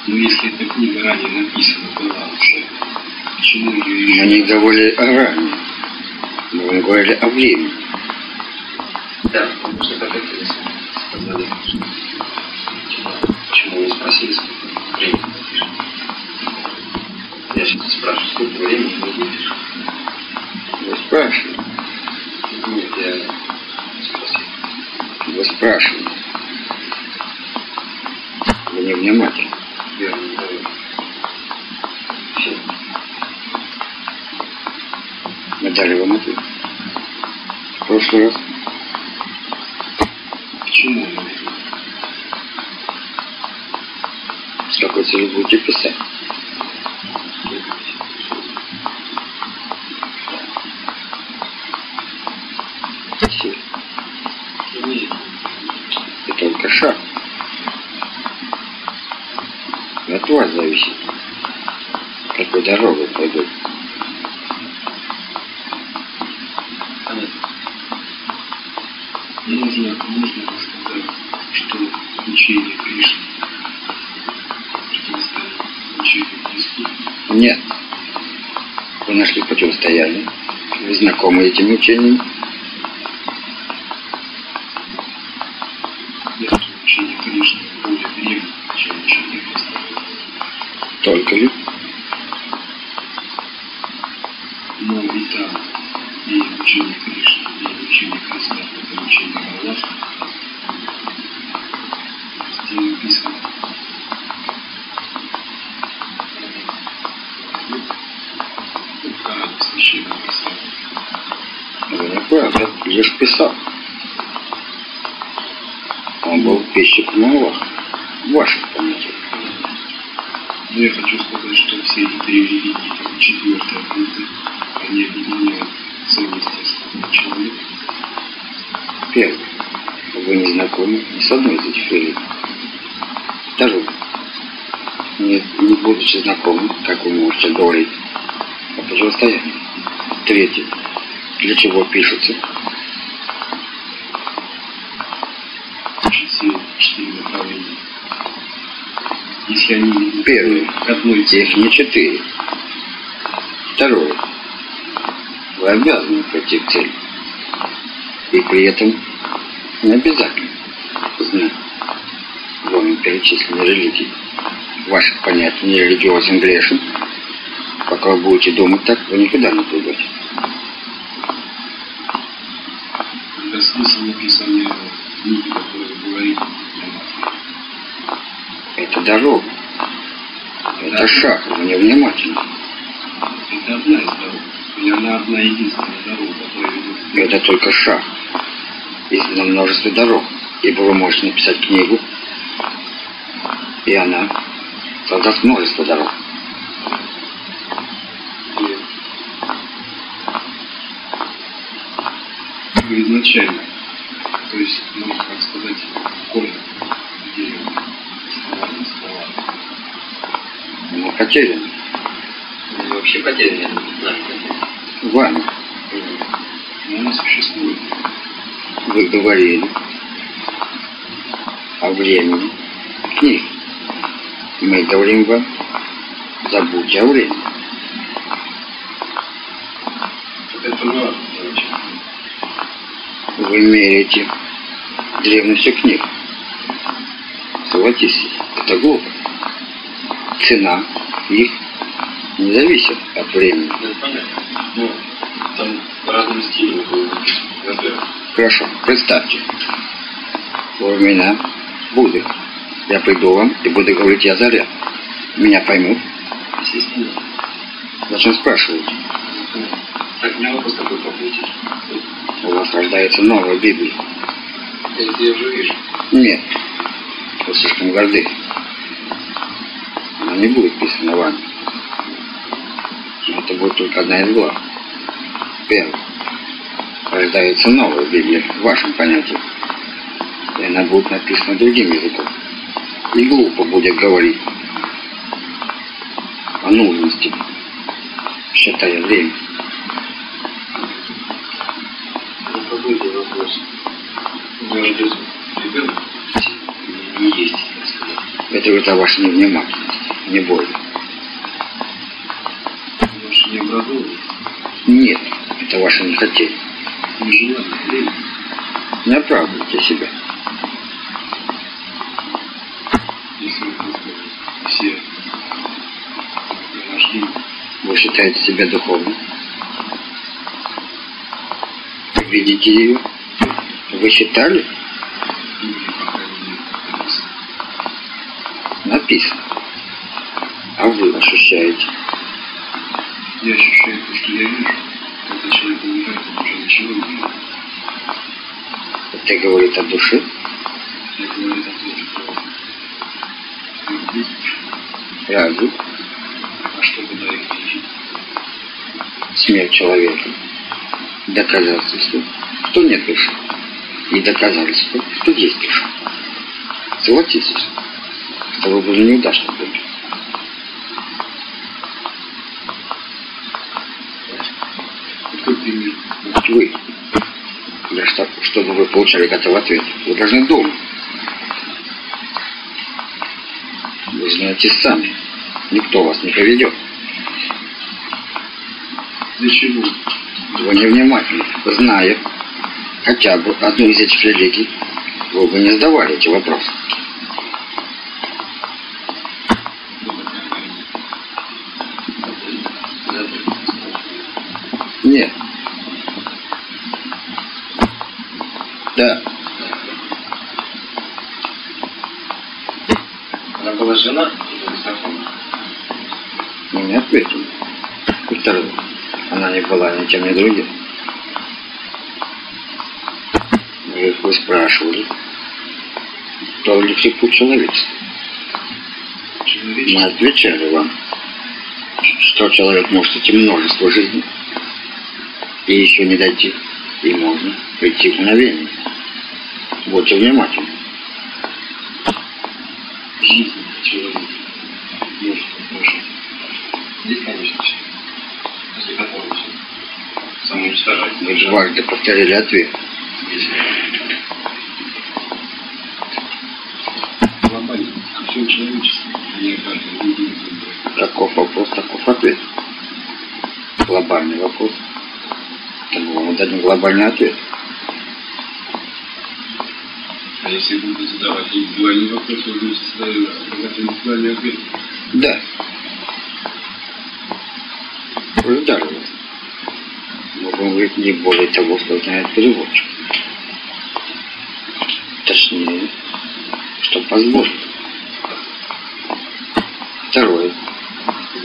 Но если эта книга ранее написана была уже, Мы не говорили о ране. Мы говорили о времени. Мы дали вам ответ. В прошлый раз. Почему? С какой целью будете писать? Все. Нет. И только шаг. От вас зависит, какой дорогой пойдут. Понятно. Можно, можно ли сказать, что учение Кришны, что вы стали учением Христа, Нет. Вы нашли противостояние. Вы знакомы этим учением. если учение Кришны более древнее, чем учение Христа? Только ли? Но и там, и учение Кришны, и учение Христа, это учение Аллаха, где написано Коран священного писания. Вы не правы. Лишь писал. Он был пищиком Аллаха. В ваших понятиях. Но я хочу сказать, что все эти три религии, как четвертая группа, они объединяют ценности искусства человека. Первое. Вы не знакомы ни с одной из этих религий. Второе. Не, будучи знакомы, как вы можете говорить о противостоянии. Третье. Для чего пишется? Значит, все четыре направления. Если они Первое. одной Их не четыре. Второе. Вы обязаны пойти к цели. И при этом не обязательно знать вами перечисленные религии. Ваших понятий не религиозен грешен. Пока вы будете думать так, вы никуда не придете. когда смысл написания книги, которую вы говорите? Это дорога. Это шаг, но невнимательно. Это одна из дорог. И она одна единственная дорога, которая ведет Это только шаг. Есть на множество дорог. Ибо вы можете написать книгу, и она создаст множество дорог. Изначально, то есть, можно так сказать, корень дерева, ствола. Мы хотели, Мы вообще потеряны, нами вами, Но она существует. вы говорили о времени книг. Мы говорим вам, забудьте о времени. Это важно. Вы меряете древностью книг. Согласитесь, это глупо. Цена их не зависит от времени. Это понятно. Ну, там написано. Во-первых, Хорошо, представьте. У меня будет. Я приду вам и буду говорить я заря. Меня поймут. естественно. Зачем спрашиваете? Так, у меня вопрос такой по пути. У вас рождается новая Библия. Я уже вижу. Нет. Вы слишком горды. Она не будет писана вами. Но это будет только одна из глав. Первое. Рождается новая Библия в вашем понятии. И она будет написана другим языком. И глупо будет говорить о нужности, считая время. Ну, какой же вопрос? У меня идет ребенок, не есть. Это говорит о вашей невнимательности, не более. Ваше необразованность, Нет, это ваше не хотели. Не оправдывайте себя. если вы просто все рождения. Вы считаете себя духовным? Вы видите ее? Вы считали? Написано. А вы ощущаете? Я ощущаю то, что я вижу. Когда человек умирает, он уже ничего не видит. Это говорит о душе? Я говорю о том, что вы есть душа. Разве? А что их видит? Смерть человека. Доказательство, что нет души. И доказательство, что есть душа. Согласитесь, что вы были неудачным путем. Какой пример? Вы, для что, чтобы вы получали готовый ответ, вы должны думать. Вы знаете сами, никто вас не поведет. Для чего? Вы невнимательны, зная хотя бы одну из этих религий, вы бы не задавали эти вопросы. Нет. Да, Она была жена или знакома? Но не ответили. И второе, она не была ни тем, ни другим. Вы, вы спрашивали, кто ли путь человечества. Мы Человечество. отвечали вам, что человек может идти множество жизней и еще не дойти, и можно прийти в мгновение. Будьте внимательны. Жизнь человека может разрушить. Все. Если готовы все. Самоуничтожать. Мы дважды повторили ответ. Глобально. Все человечество. Не каждый выбирает. Каков вопрос, таков ответ. Глобальный вопрос. Мы дадим глобальный ответ. А если буду задавать индивидуальный вопрос, вы будете задавать давать индивидуальный ответ. Да. Вас. Но говорить не более того, что знает переводчик. уточнили, что позволит. Второе.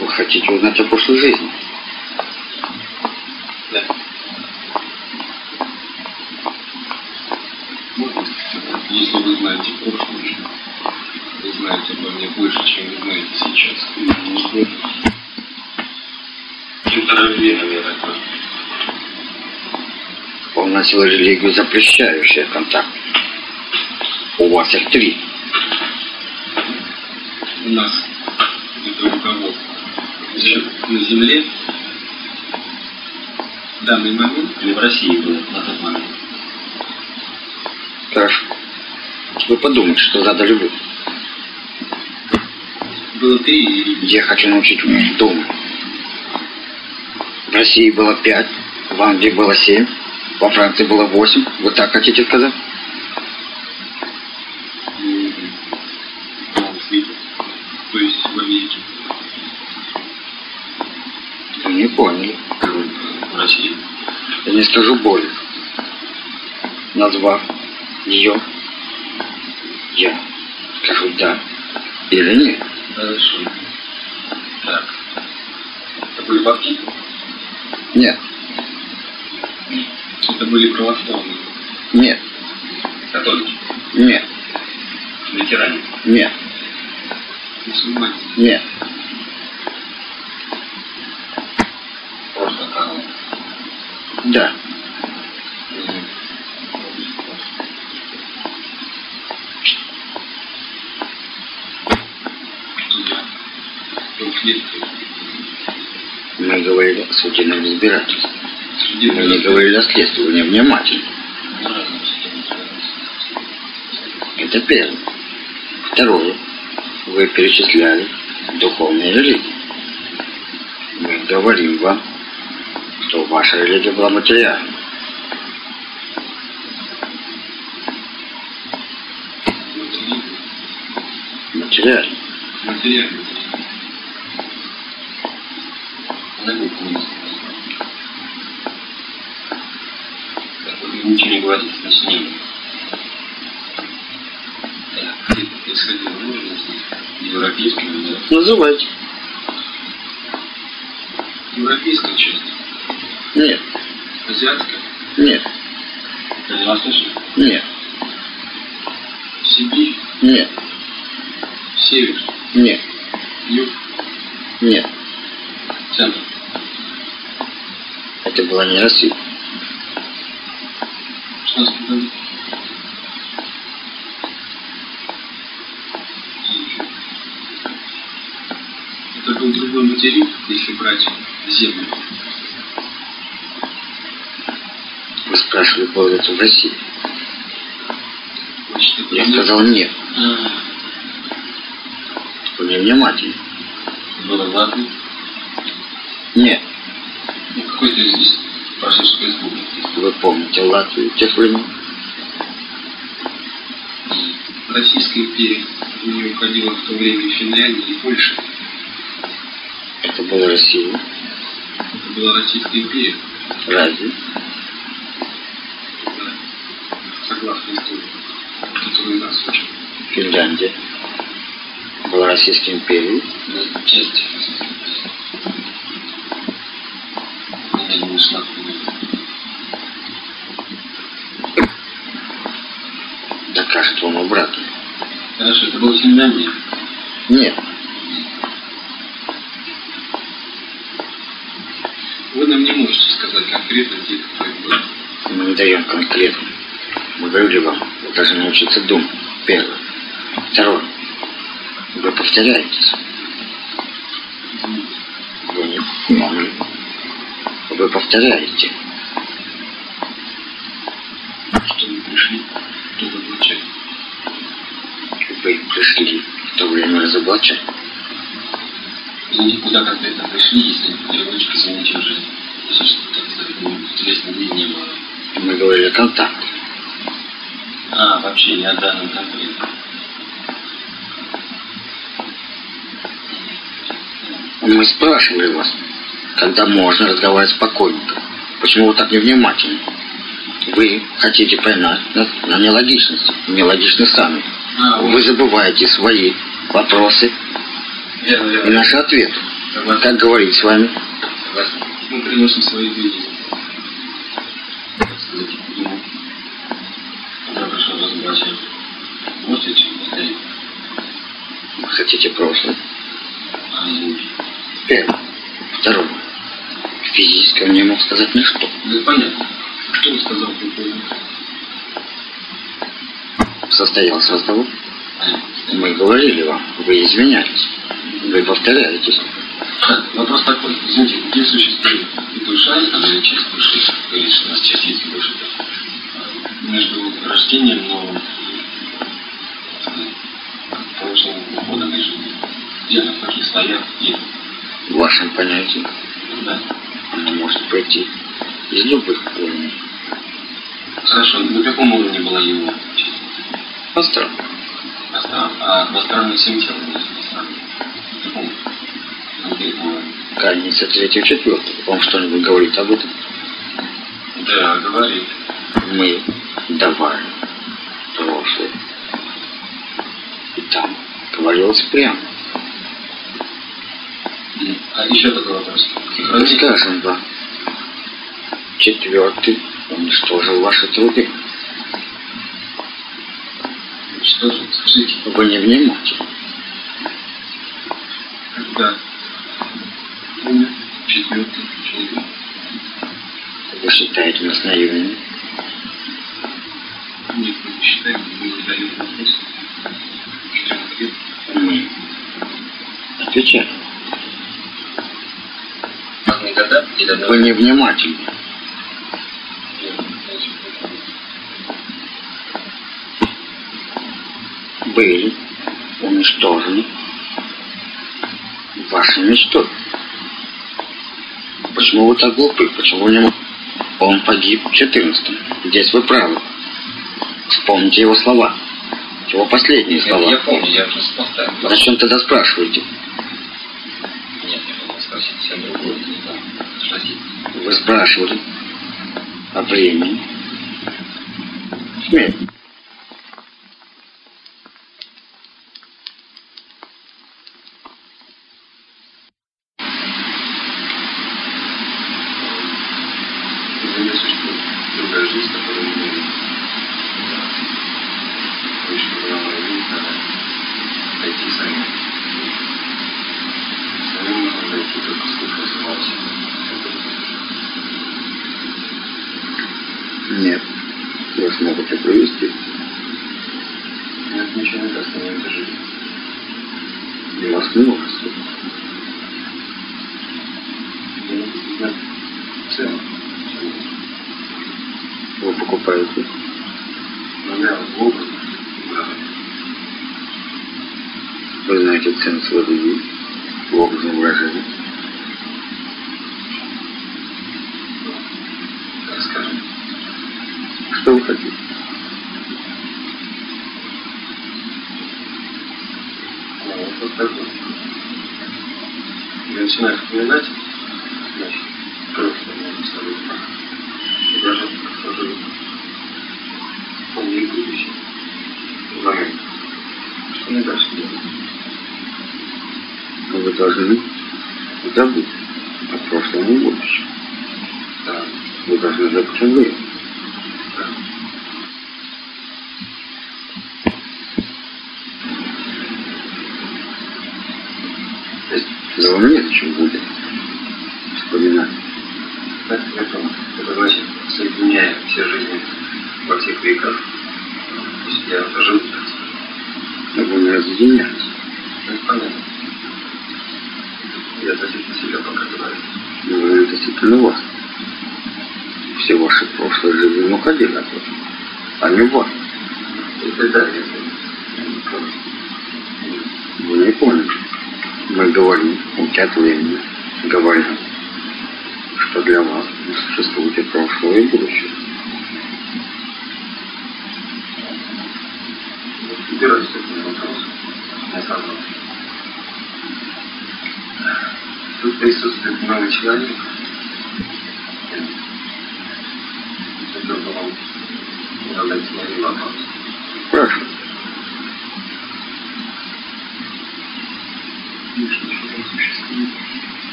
Вы хотите узнать о прошлой жизни? Да. Если вы знаете прошлое, вы знаете обо мне больше, чем вы знаете сейчас. Интервью, я так понимаю. Носил религию, запрещающую контакт. У вас их три. У нас это у кого? Еще на Земле? В данный момент или в России было на тот момент? Хорошо. Вы подумайте, что задали вы. Было три. Я хочу научить вас дома. В России было пять, в Англии было семь, во Франции было восемь. Вы так хотите сказать? То есть в Америке. Не поняли. В России. Я не скажу более. Назвав ее, я скажу да или нет. Хорошо. Так. Это были баптисты? Нет, были православные. нет, Католики. нет, Ветеране. нет, Мусульмане. нет. Просто корова. Да, Судья. Был следствие. мы говорили о судебном разбирательстве. Судебное Мы не говорили о следствии, вы Это первое. Второе. Вы перечисляли духовные религии. Мы говорим вам, что ваша религия была материальной. Материальной. Материальное. На группу не Так, вы ничего не говорите, начни. Так, где это происходило? Можно узнать? Называйте. Европейская часть. Нет, Азиатская. нет, Дальневосточная. нет, Сибирь. нет, Север. нет, Юг. нет. Центр. Это была не Россия. Что сказали? Это был другой материк, если брать землю. Вы это в России. Я сказал нет. А, Вы невнимательны. Было Латвии. Нет. Ну, какой-то из Пашинской республики. Вы помните Латвию тех времен? Российская империя. В нее входила в то время Финляндия, и Польша. Это была Россия. Это была Российская империя. Разве? Да. Согласно истории, которую нас учат. Финляндия была Российской империей. Да, часть. Докажет вам обратно. Хорошо, это была Финляндия. Нет. Вы нам не можете сказать конкретно, где это было. Мы не даем конкретно. Мы говорили вам, вы должны научиться думать. Первое. Второе. Вы повторяетесь. Вы не поняли. Вы повторяете. Что мы пришли, то разоблачать. Вы пришли в то время разоблачать. Извините, куда конкретно пришли, если девочка, извините, уже, ну, интересных дней не было. Мы говорили о контакте. А, вообще не о данном конкретно. Мы спрашивали вас, когда можно разговаривать с покойником. Почему вы так невнимательны? Вы хотите поймать на, на нелогичности. Нелогичны сами. А, Вы забываете свои вопросы Верно, и верно. наши ответы. Согласен. Как говорить с вами? Согласен. Мы приносим свои двери. Ну, я пришел разоблачать. Можете чем повторить? Вы хотите прошлое? А, извините. Первое. Второе. Мог сказать ничто. Ну, понятно. Что вы сказал по поводу? Состоялся разговор. Мы говорили вам, вы извиняетесь. Вы повторяетесь. Вопрос такой. Извините, где существует и душа, она часть души, говорит, что у нас частицы души, между рождением и так сказать, прошлым уходом из жизни? Где она, в каких слоях и В вашем понятии да? Она может пойти из любых уровней. Хорошо, на каком уровне была его частица? Астрал. Астрал. А. В каком конкретном уровне? Кальница третьего, четвертого. Вам что-нибудь говорит об этом? Да, говорит. Мы давали прошлое. И там говорилось прямо. А еще такой вопрос. Сохранить Скажем вам. Четвертый уничтожил ваши труды. Что же, скажите, Вы не внимательны. когда умер четвертый человек? Вы считаете нас наивными. Нет, мы не считаем, мы задаем вопрос. Ждем ответ. Мы отвечаем. Разные года или одно? Вы не внимательны. Были уничтожены вашей мечтой. Почему вы так глупы? Почему не Он погиб в 14 Здесь вы правы. Вспомните его слова. Его последние слова. я помню, я уже поставил. Зачем тогда спрашиваете? Нет, я хотел спросить совсем другое. Вы спрашивали о времени смерти. Для меня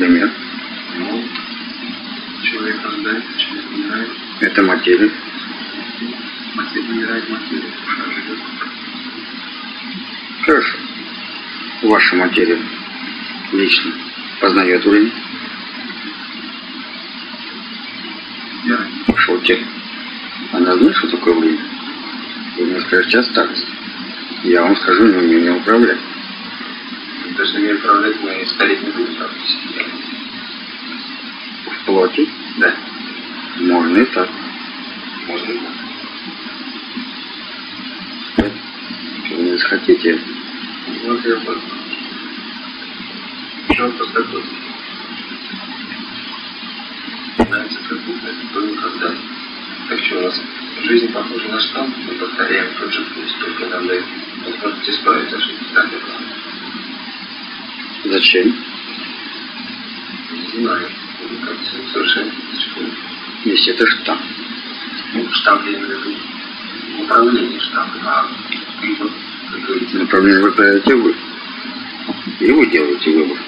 Приведите пример. Ну, человек рождается, человек умирает, Это материя. материя умирает, материя, душа живет. Хорошо. Ваша материя лично познает время. Я Пошел тело. Она знает, что такое время? Вы мне скажете старости. Я вам скажу, не умею управлять. Управлять мы не будем? В плоти Да, можно и так. можно. Если вы не захотите, Вот я вот. Еще вопрос такой. Нравится как будто это то никогда. Так что у нас жизнь похожа на штамп, мы повторяем тот же путь, только нам дают возможность исправить ошибки. Так это? Зачем? Не знаю. Совершенно. Если это штамп. Ну, штамп я имею в виду управление штампом, а выбор, как говорится, Направление выбираете вы. И вы делаете выбор.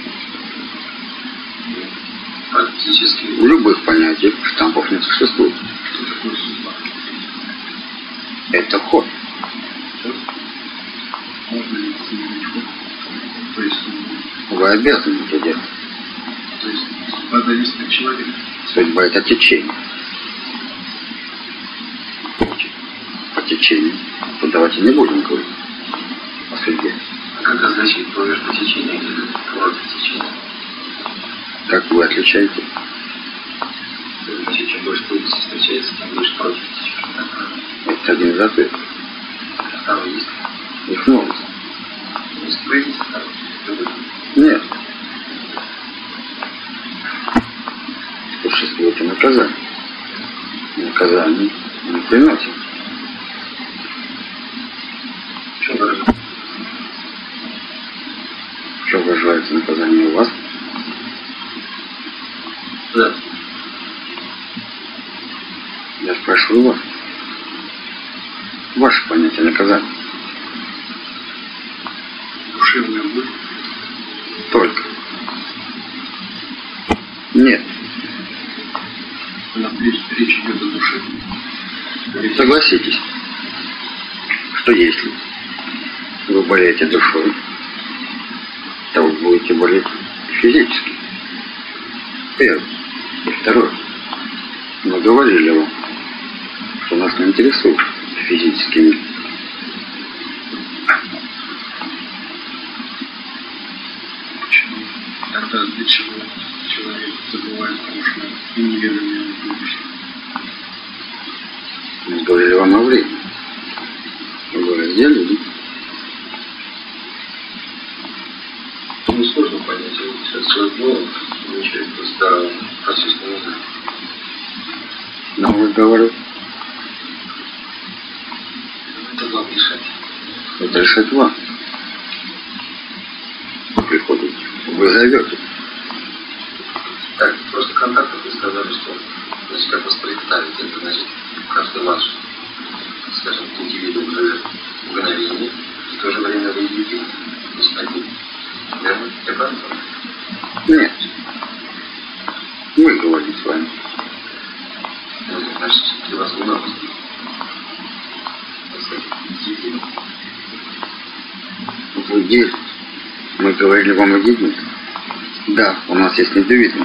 практически В любых понятиях штампов не существует. что такое судьба. Это ход. Можно ли изменить ход? То есть, судьбу? Вы обязаны это делать. то есть судьба зависит от человека. Судьба это течение. По течению. Вот давайте не будем говорить о судьбе. А как различить поверхность течения или против течения? Как вы отличаете? Значит, чем больше трудностей встречается, тем больше против течения. Это один из ответов. А второй есть. Их много. Не справедливость, а второй. Другой. Нет. Существует и наказание. Наказание не приносит. В чем разница? Что выражается наказание у вас? Да. Я спрашиваю вас. Ваше понятие наказания. Душевная боль. Только. Нет. Она речь, речь идет о душе. Согласитесь, что если вы болеете душой, то вы будете болеть физически. Первое. И второе. Мы говорили вам, что нас не интересует физический мир. Почему? Тогда для чего человек забывает прошлое и неведомое будущее? Мы говорили вам о времени. Мы говорили, где люди? Ну, сложно понять, я вот сейчас свой ничего просто процесс не знаю. Нам вы говорили, Это вам решать. это решать вам. Вы приходите, вы зовете. Так, просто контактов вы сказали, что значит, как вас представить, это значит, каждый ваш, скажем, индивидуум живет мгновение, и в то же время вы един, то есть один. Верно? Я правильно понимаю? Нет. Мы говорим с вами. Ну, значит, для вас много. Так сказать, един. Вы делитесь. Мы говорили вам о единстве. Да, у